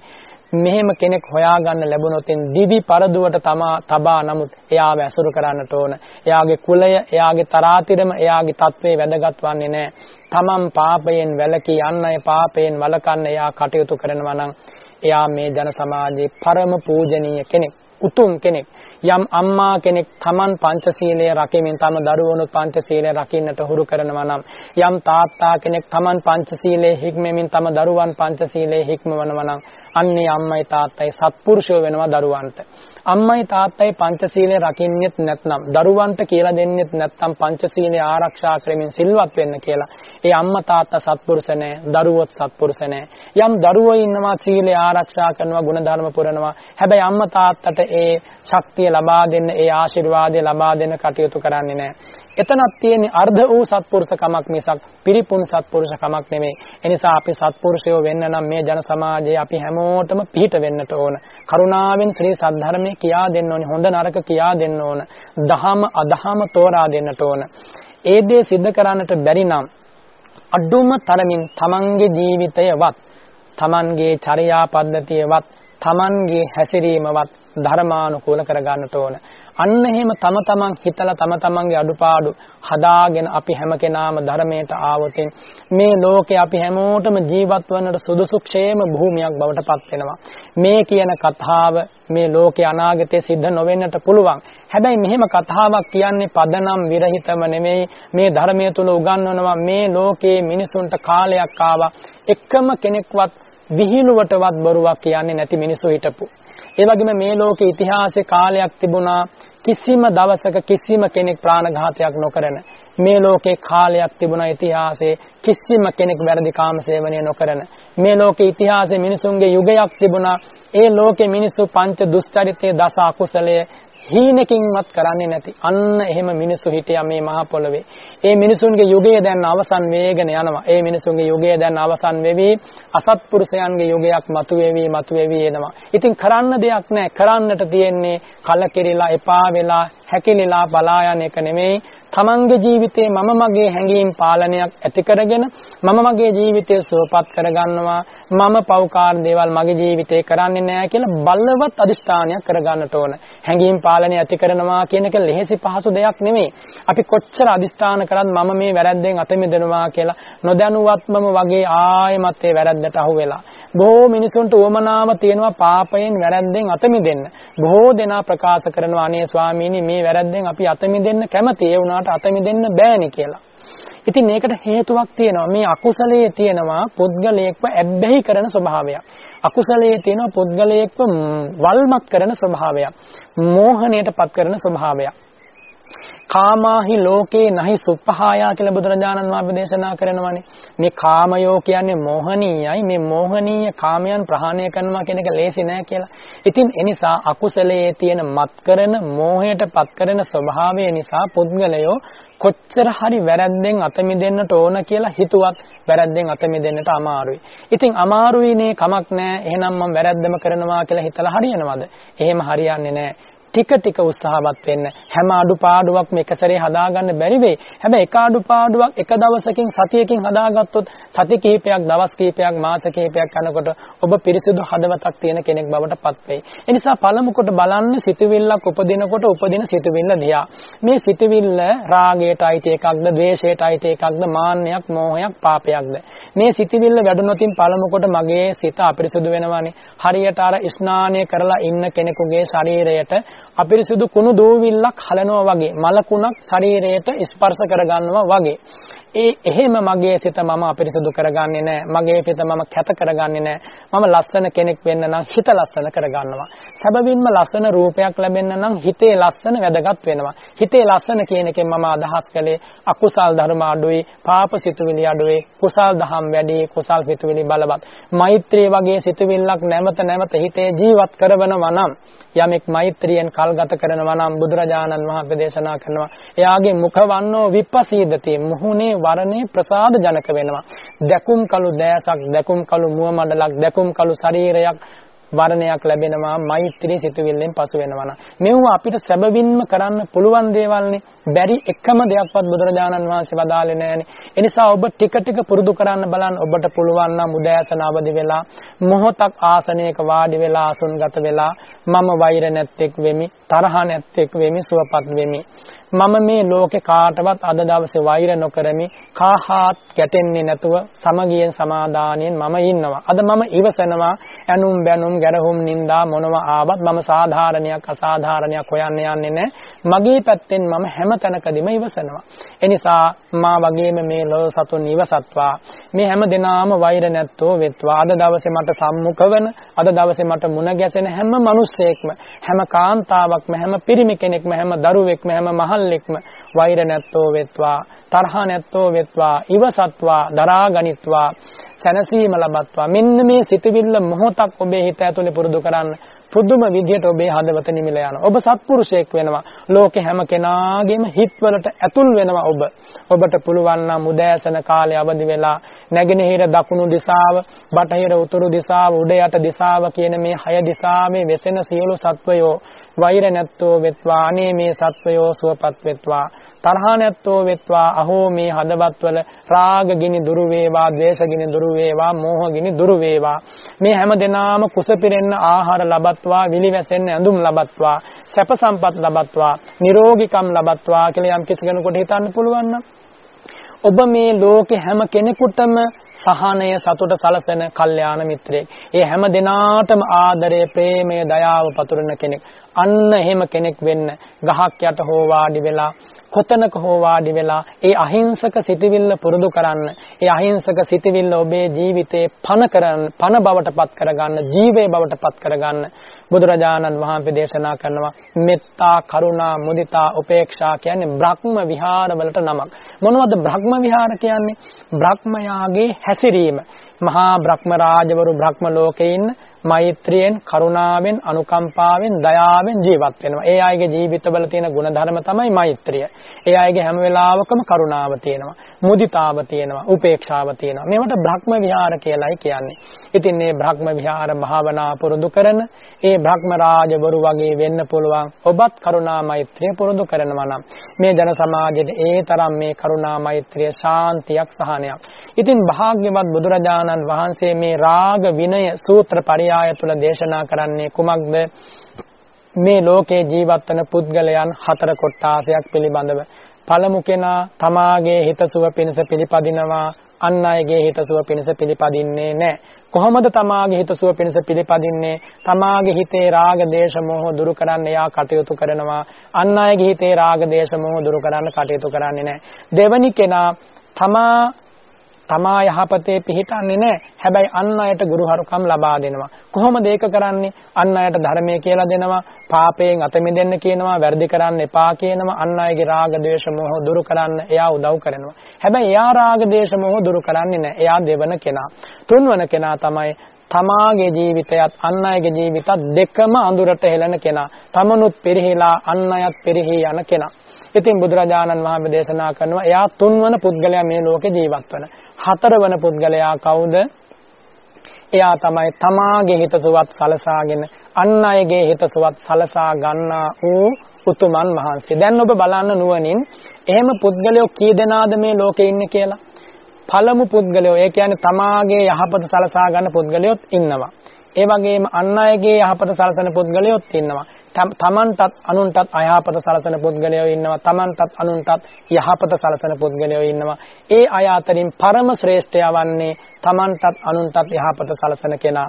මෙහෙම කෙනෙක් හොයාගන්න ලැබුණොත් දිවි පරදුවට තමා තබා නමුත් එයාව ඇසුරු කරන්නට ඕන. එයාගේ කුලය, එයාගේ තරාතිරම, එයාගේ තත්වයේ වැදගත් වන්නේ නැහැ. තමන් පාපයෙන් වැළකී යන්න අය පාපයෙන් වළකන්න එයා කටයුතු කරනවා නම් එයා මේ ජන සමාජයේ පරම පූජනීය කෙනෙක්. උතුම් කෙනෙක්. යම් අම්මා කෙනෙක් Taman පංචශීලය රකිමින් තම දරුවනුත් පංචශීලය රකින්නට හුරු කරනවා නම් යම් තාත්තා කෙනෙක් Taman පංචශීලයේ හික්මෙමින් තම දරුවන් පංචශීලයේ හික්මවනවා නම් අන්නේ අම්මයි තාත්තයි සත්පුරුෂයෝ වෙනවා දරුවන්ට. අම්මයි තාත්තයි පංචශීලය රකින්නෙත් නැත්නම් දරුවන්ට කියලා දෙන්නෙත් නැත්නම් පංචශීලය ආරක්ෂා කරමින් සිල්වත් වෙන්න කියලා. ඒ අම්මා තාත්තා සත්පුරුෂ නැහැ, දරුවොත් සත්පුරුෂ නැහැ. යම් දරුවෝ ඉන්නවා සීලය ආරක්ෂා කරනවා, ගුණධර්ම පුරනවා. හැබැයි අම්මා තාත්තට ඒ ශක්තිය ලබා දෙන්න, ඒ ආශිර්වාදය ලබා දෙන්න කටයුතු කරන්නේ නැහැ. එතනක් තියෙන්නේ අර්ධ වූ සත්පුරුෂකමක් මිසක් පිරිපුන් සත්පුරුෂකමක් නෙමෙයි. ඒ නිසා අපි සත්පුරුෂයෝ වෙන්න නම් මේ ජන සමාජයේ අපි හැමෝටම පිහිට වෙන්නට ඕන. කරුණාවෙන් ශ්‍රී සද්ධර්මයේ කියා දෙන්න ඕනේ. හොඳ නරක කියා දෙන්න ඕන. දහම අදහම තෝරා දෙන්නට ඕන. ඒ දේ සිද්ධ කරන්නට බැරි නම් අඩුම තරමින් තමන්ගේ ජීවිතයවත් තමන්ගේ චර්යා පද්ධතියවත් තමන්ගේ හැසිරීමවත් ධර්මානුකූල කරගන්නට ඕන. අන්න එහෙම තම තමන් හිතලා තම තමන්ගේ අඩුපාඩු හදාගෙන අපි හැම කෙනාම ධර්මයට ආවොතින් මේ ලෝකේ අපි හැමෝටම ජීවත් වන්නට සුදුසු ക്ഷേම භූමියක් බවට පත් වෙනවා. මේ කියන කතාව මේ ලෝකේ අනාගතයේ සිද්ධ නොවෙන්නට පුළුවන්. හැබැයි මෙහෙම කතාවක් කියන්නේ පදනම් විරහිතම නෙමෙයි මේ ධර්මයේ තුල උගන්වනවා මේ ලෝකේ මිනිසුන්ට කාලයක් ආවා එකම කෙනෙක්වත් විහිළුවටවත් බොරුවක් කියන්නේ නැති මිනිස්සු හිටපු. ඒ වගේම මේ ලෝකේ ඉතිහාසයේ කාලයක් තිබුණා කිසිම දවසක කිසිම කෙනෙක් ප්‍රාණඝාතයක් නොකරන මේ ලෝකේ කාලයක් තිබුණා ඉතිහාසයේ කිසිම කෙනෙක් වැරදි කාම සේවනය නොකරන මේ ලෝකේ ඉතිහාසයේ මිනිසුන්ගේ යුගයක් තිබුණා. ඒ ලෝකේ මිනිස්සු පංච දුස්චරිතයේ දස අකුසලයේ හීනකින්වත් කරන්නේ නැති අන්න එහෙම මිනිස්සු හිටියා මේ මහ පොළවේ. ඒ මිනිසුන්ගේ යුගය දැන් අවසන් වේගෙන යනවා. ඒ මිනිසුන්ගේ යුගය දැන් අවසන් වෙවි අසත්පුරුෂයන්ගේ යුගයක් මතුවේවි මතුවේවි එනවා. ඉතින් කරන්න දෙයක් නැහැ. කරන්නට තියෙන්නේ කලකිරිලා එපා වෙලා හැකිලිලා බලා යන එක නෙමෙයි තමන්ගේ ජීවිතේ මම මගේ හැඟීම් පාලනයක් ඇති කරගෙන මම මගේ ජීවිතය සුවපත් කරගන්නවා. මම පෞකාර දේවල් මගේ ජීවිතේ කරන්නේ නැහැ කියලා බල්ලවත් අදිෂ්ඨානයක් කරගන්නට ඕන. හැඟීම් පාලනය ඇති කරනවා කියන එක ලෙහෙසි පහසු දෙයක් නෙමෙයි. අපි කොච්චර අදිෂ්ඨාන කරත් මම මේ වැරද්දෙන් අත මිදෙනවා කියලා නොදැනුවත්වම වගේ ආයෙමත් ඒ වැරද්දට අහු වෙලා බොහෝ මිනිසුන්ට උවමනාව තියෙනවා පාපයෙන් වැරද්දෙන් අත මිදෙන්න. බොහෝ දෙනා ප්‍රකාශ කරනවා අනේ ස්වාමීනි මේ වැරද්දෙන් අපි අත මිදෙන්න කැමති. ඒ වුණාට අත මිදෙන්න බෑනේ කියලා. ඉතින් මේකට හේතුවක් තියෙනවා. මේ අකුසලයේ තියෙනවා පුද්ගලයෙක්ව ඇබ්බැහි කරන ස්වභාවයක්. අකුසලයේ තියෙනවා පුද්ගලයෙක්ව වල්මත් කරන ස්වභාවයක්. මෝහණයටපත් කරන ස්වභාවයක්. කාමාහි ලෝකේ නහි සුප්පහායා කියලා බුදුරජාණන් වහන්සේ දේශනා කරනවානේ. මේ කාමයෝ කියන්නේ මෝහනීයයි. මේ මෝහනීය කාමයන් ප්‍රහාණය කරනවා කියන එක ලේසි නෑ කියලා. ඉතින් ඒ නිසා අකුසලයේ තියෙන මත් කරන, මෝහයට පත් කරන ස්වභාවය නිසා පුද්ගලයෝ කොච්චර හරි වැරද්දෙන් අත මිදෙන්නට ඕන කියලා හිතුවත් වැරද්දෙන් අත මිදෙන්නට අමාරුයි. ඉතින් අමාරුයිනේ කමක් නැහැ. එහෙනම් මම වැරද්දම කරනවා කියලා හිතලා හරියනවද? එහෙම හරියන්නේ නැහැ. ටික ටික උත්සාහවත් වෙන්න හැම අඩුපාඩුවක්ම එක සැරේ හදාගන්න බැරි වෙයි. හැබැයි එක අඩුපාඩුවක් එක දවසකින් සතියකින් හදාගත්තොත් සති කිහිපයක් දවස් කිහිපයක් මාස කිහිපයක් යනකොට ඔබ පිරිසිදු හදවතක් තියෙන කෙනෙක් බවට පත් වෙයි. ඒ නිසා පළමු කොට බලන්න සිතුවිල්ලක් උපදිනකොට උපදින සිතුවිල්ල දිහා. මේ සිතුවිල්ල රාගයට අයිති එකක්ද, ද්වේෂයට අයිති එකක්ද, මාන්නයක්, මෝහයක්, පාපයක්ද? මේ සිතුවිල්ල වැඩුණොතින් පළමු කොට මගේ සිත අපිරිසුදු වෙනවානේ. හරියට අර ස්නානය කරලා ඉන්න කෙනෙකුගේ ශරීරයට අපිරිසුදු කුණු දූවිල්ලක් හලනවා වගේ මලකුණක් ශරීරයට ස්පර්ශ කරගන්නවා වගේ. ඒ එහෙම මගේ සිත මම අපිරිසුදු කරගන්නේ නැහැ. මගේ සිත මම කැත කරගන්නේ නැහැ. මම ලස්සන කෙනෙක් වෙන්න නම් හිත ලස්සන කරගන්නවා. සැබවින්ම ලස්සන රූපයක් ලැබෙන්න නම් හිතේ ලස්සන වැදගත් වෙනවා. හිතේ ලස්සන කියන එකෙන් මම අදහස් කළේ අකුසල් ධර්ම අඩුයි, පාප සිතුවිලි අඩුයි, කුසල් දහම් වැඩි, කුසල් සිතුවිලි බලවත්. මෛත්‍රිය වගේ සිතුවිල්ලක් නැවත නැවත හිතේ ජීවත් කරවනවා නම් යමෙක් මෛත්‍රියෙන් කල් ගත කරනවා නම් බුදුරජාණන් වහන්සේ දේශනා කරනවා එයාගේ මුඛවන්නෝ විප්පසීදති මුහුණේ වරණේ ප්‍රසාද ජනක වෙනවා. දැකුම් කළු දෑසක් දැකුම් කළු මුව මඩලක් දැකුම් කළු ශරීරයක් වර්ණයක් ලැබෙනවා මෛත්‍රී සිතුවිල්ලෙන් පසු වෙනවා නම්. මෙව අපිට සැබවින්ම කරන්න පුළුවන් දේවල්නේ. බැරි එකම දෙයක්වත් බුදුරජාණන් වහන්සේ වදාළේ නැහැනේ. ඒ නිසා ඔබ ටික ටික පුරුදු කරන්න බලන්න ඔබට පුළුවන් නම් උදෑසන අවදි වෙලා මොහොතක් ආසනයක වාඩි වෙලා අසුන්ගත වෙලා මම වෛර නැත්තේක් වෙමි තරහ නැත්තේක් වෙමි සුවපත් වෙමි. මම මේ ලෝකේ කාටවත් අද දවසේ වෛර නොකරමි. කාහාත් ගැටෙන්නේ නැතුව සමගියෙන් සමාදානියෙන් මම ඉන්නවා. අද මම ඉවසනවා. ඇනුම් බැනුම් ගැරහුම් නින්දා මොනවා ආවත් මම සාධාරණයක් අසාධාරණයක් හොයන්න යන්නේ නැහැ. මගේ පැත්තෙන් මම හැම තැනකදීම ඉවසනවා. එනිසා මා වගේම මේ ලෝ සතුන් ඉවසත්වා. මේ හැම දිනාම වෛර නැත්තෝ වෙත්වා. අද දවසේ මට සම්මුඛ වෙන අද දවසේ මට මුණ ගැසෙන හැම මිනිස්සෙක්ම හැම කාන්තාවක්ම හැම පිරිමි කෙනෙක්ම හැම දරුවෙක්ම හැම මහල්ලෙක්ම වෛර නැත්තෝ වෙත්වා. තරහ නැත්තෝ වෙත්වා. ඉවසත්වා දරා ගනිත්වා. සැනසීම ලබත්වා. මෙන්න මේ සිතවිල්ල මොහොතක් ඔබේ හිත ඇතුලේ පුරුදු කරන්න පුදුම විදියට ඔබේ හදවත නිමිල යනවා. ඔබ සත්පුරුෂයෙක් වෙනවා. ලෝකේ හැම කෙනාගේම හිත්වලට ඇතුල් වෙනවා ඔබ. ඔබට පුළුවන් නම් උදෑසන කාලේ අවදි වෙලා නැගෙනහිර දකුණු දිශාව, බටහිර උතුරු දිශාව, උඩ යට දිශාව කියන මේ හය දිශාවේ වෙසෙන සියලු සත්වයෝ වෛර නැත්තෝ වෙත්වා අනේ මේ සත්වයෝ සුවපත් වෙත්වා තරහ නැත්තෝ වෙත්වා අහෝ මේ හදවත්වල රාග ගිනි දුරු වේවා ද්වේෂ ගිනි දුරු වේවා මෝහ ගිනි දුරු වේවා. මේ හැම දිනාම කුස පිරෙන්න ආහාර ලබත්වා විලිවැසෙන්න ඇඳුම් ලබත්වා සැප සම්පත් ලබත්වා නිරෝගීකම් ලබත්වා කියලා යම් කිසි කෙනෙකුට හිතන්න පුළුවන් නම් ඔබ මේ ලෝකේ හැම කෙනෙකුටම සහනය සතුට සලසන කල්යාණ මිත්‍රයෙක්. ඒ හැම දිනාටම ආදරය, ප්‍රේමය, දයාව පතුරන කෙනෙක්. අන්න එහෙම කෙනෙක් වෙන්න ගහක් යට හෝ වාඩි වෙලා කොතනක හෝ වාඩි වෙලා ඒ අහිංසක සිටිවිල්ල පුරුදු කරන්න. ඒ අහිංසක සිටිවිල්ල ඔබේ ජීවිතේ පණ කරන්න, පණ බවට පත් කරගන්න, ජීවේ බවට පත් කරගන්න. බුදුරජාණන් වහන්සේ දේශනා කරනවා මෙත්තා කරුණා මුදිතා උපේක්ෂා කියන්නේ බ්‍රහ්ම විහාර වලට නමක් මොනවද බ්‍රහ්ම විහාර කියන්නේ බ්‍රහ්මයාගේ හැසිරීම මහා බ්‍රහ්ම රාජවරු බ්‍රහ්ම ලෝකේ ඉන්න මෛත්‍රියෙන් කරුණාවෙන් අනුකම්පාවෙන් දයාවෙන් ජීවත් වෙනවා. ඒ අයගේ ජීවිතවල තියෙන ගුණධර්ම තමයි මෛත්‍රිය. ඒ අයගේ හැම වෙලාවකම කරුණාව තියෙනවා. මුදිතාව තියෙනවා. උපේක්ෂාව තියෙනවා. මේවට බ්‍රහ්ම විහාර කියලායි කියන්නේ. ඉතින් මේ බ්‍රහ්ම විහාර භාවනා පුරුදු කරන ඒ බ්‍රහ්ම රාජවරු වගේ වෙන්න පුළුවන්. ඔබත් කරුණා මෛත්‍රිය පුරුදු කරනවා නම් මේ ජන සමාජයේ ඒ තරම් මේ කරුණා මෛත්‍රිය ශාන්තියක් සහනයක්. ඉතින් භාග්‍යවත් බුදුරජාණන් වහන්සේ මේ රාග විනය සූත්‍ර පරියාය තුල දේශනා කරන්නේ කුමක්ද? මේ ලෝකේ ජීවත් වන පුද්ගලයන් හතර කොටාසයක් පිළිබඳව පළමු කෙනා තමාගේ හිතසුව පිණිස පිළිපදිනවා අන් අයගේ හිතසුව පිණිස පිළිපදින්නේ නැහැ. කොහොමද තමාගේ හිතසුව පිණිස පිළිපදින්නේ? තමාගේ හිතේ රාග, දේශ, මොහ දුරු කරන්න යා කටයුතු කරනවා. අන් අයගේ හිතේ රාග, දේශ, මොහ දුරු කරන්න කටයුතු කරන්නේ නැහැ. දෙවනි කෙනා තමා තමා යහපතේ පිහිටන්නේ නැහැ. හැබැයි අන් අයට ගුරුහරුකම් ලබා දෙනවා. කොහොමද ඒක කරන්නේ? අන් අයට ධර්මය කියලා දෙනවා, පාපයෙන් අත මිදෙන්න කියනවා, වැරදි කරන්න එපා කියනවා, අන් අයගේ රාග, දේශ, මොහ දුරු කරන්න එයා උදව් කරනවා. හැබැයි එයා රාග, දේශ, මොහ දුරු කරන්නේ නැහැ. එයා දෙවන කෙනා. තුන්වන කෙනා තමයි තමාගේ ජීවිතයත් අන් අයගේ ජීවිතත් දෙකම අඳුරට හෙළන කෙනා. තමනුත් පෙරහිලා අන් අයත් පෙරහි යන කෙනා. ඉතින් බුදුරජාණන් වහන්සේ දේශනා කරනවා එයා තුන්වන පුද්ගලයා මේ ලෝකේ ජීවත් වෙන. හතරවන පුද්ගලයා කවුද? එයා තමයි තමාගේ හිතසුවත් සලසාගෙන අන් අයගේ හිතසුවත් සලසා ගන්නා වූ උතුමන් වහන්සේ. දැන් ඔබ බලන්න නුවණින් එහෙම පුද්ගලයෝ කී දෙනාද මේ ලෝකේ ඉන්නේ කියලා? පළමු පුද්ගලයෝ ඒ කියන්නේ තමාගේ යහපත සලසා ගන්න පුද්ගලයොත් ඉන්නවා. ඒ වගේම අන් අයගේ යහපත සලසන පුද්ගලයොත් ඉන්නවා. තමන්ටත් අනුන්ටත් අයහපත සලසන පුද්ගලයෝ ඉන්නවා තමන්ටත් අනුන්ටත් යහපත සලසන පුද්ගලයෝ ඉන්නවා ඒ අය අතරින් පරම ශ්‍රේෂ්ඨයා වන්නේ තමන්ටත් අනුන්ටත් යහපත සලසන කෙනා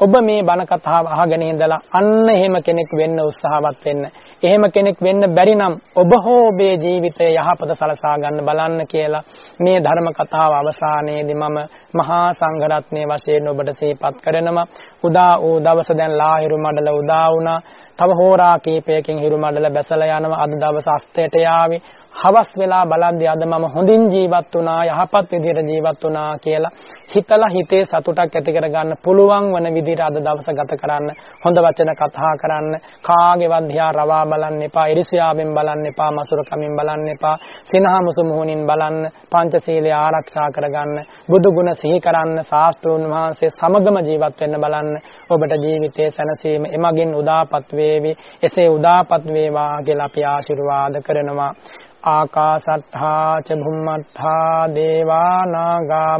ඔබ මේ බණ කතාව අහගෙන ඉඳලා අන්න එහෙම කෙනෙක් වෙන්න උත්සාහවත් වෙන්න. එහෙම කෙනෙක් වෙන්න බැරි නම් ඔබ හෝ ඔබේ ජීවිතය යහපත සලසා ගන්න බලන්න කියලා මේ ධර්ම කතාව අවසානයේදී මම මහා සංඝරත්නයේ වශයෙන් ඔබට සිහිපත් කරනවා. උදා වූ දවස දැන් ලාහිරු මඩල උදා වුණා. තව හෝරා කීපයකින් හිරු මඩල බැසලා යනවා. අද දවස් අස්තයට යාවි. හවස් වෙලා බලද්දී අද මම හොඳින් ජීවත් වුණා යහපත් විදිහට ජීවත් වුණා කියලා හිතලා හිතේ සතුටක් ඇති කරගන්න පුළුවන් වන විදිහට අද දවස ගත කරන්න හොඳ වචන කතා කරන්න කාගේවත් දිහා රවා බලන්න එපා ඉරිසියාවෙන් බලන්න එපා මසුරුකමින් බලන්න එපා සිනහමුසු මුහුණින් බලන්න පංචශීලය ආරක්ෂා කරගන්න බුදු ගුණ සිහි කරන්න ශාස්ත්‍රෝන් වහන්සේ සමගම ජීවත් වෙන්න බලන්න. ඔබට ජීවිතයේ සැනසීම එමගින් උදාපත් වේවි එසේ උදාපත් වේවා කියලා අපි ආශිර්වාද කරනවා. ආකාසට්ඨා ච භුම්මට්ඨා දේවා නාගා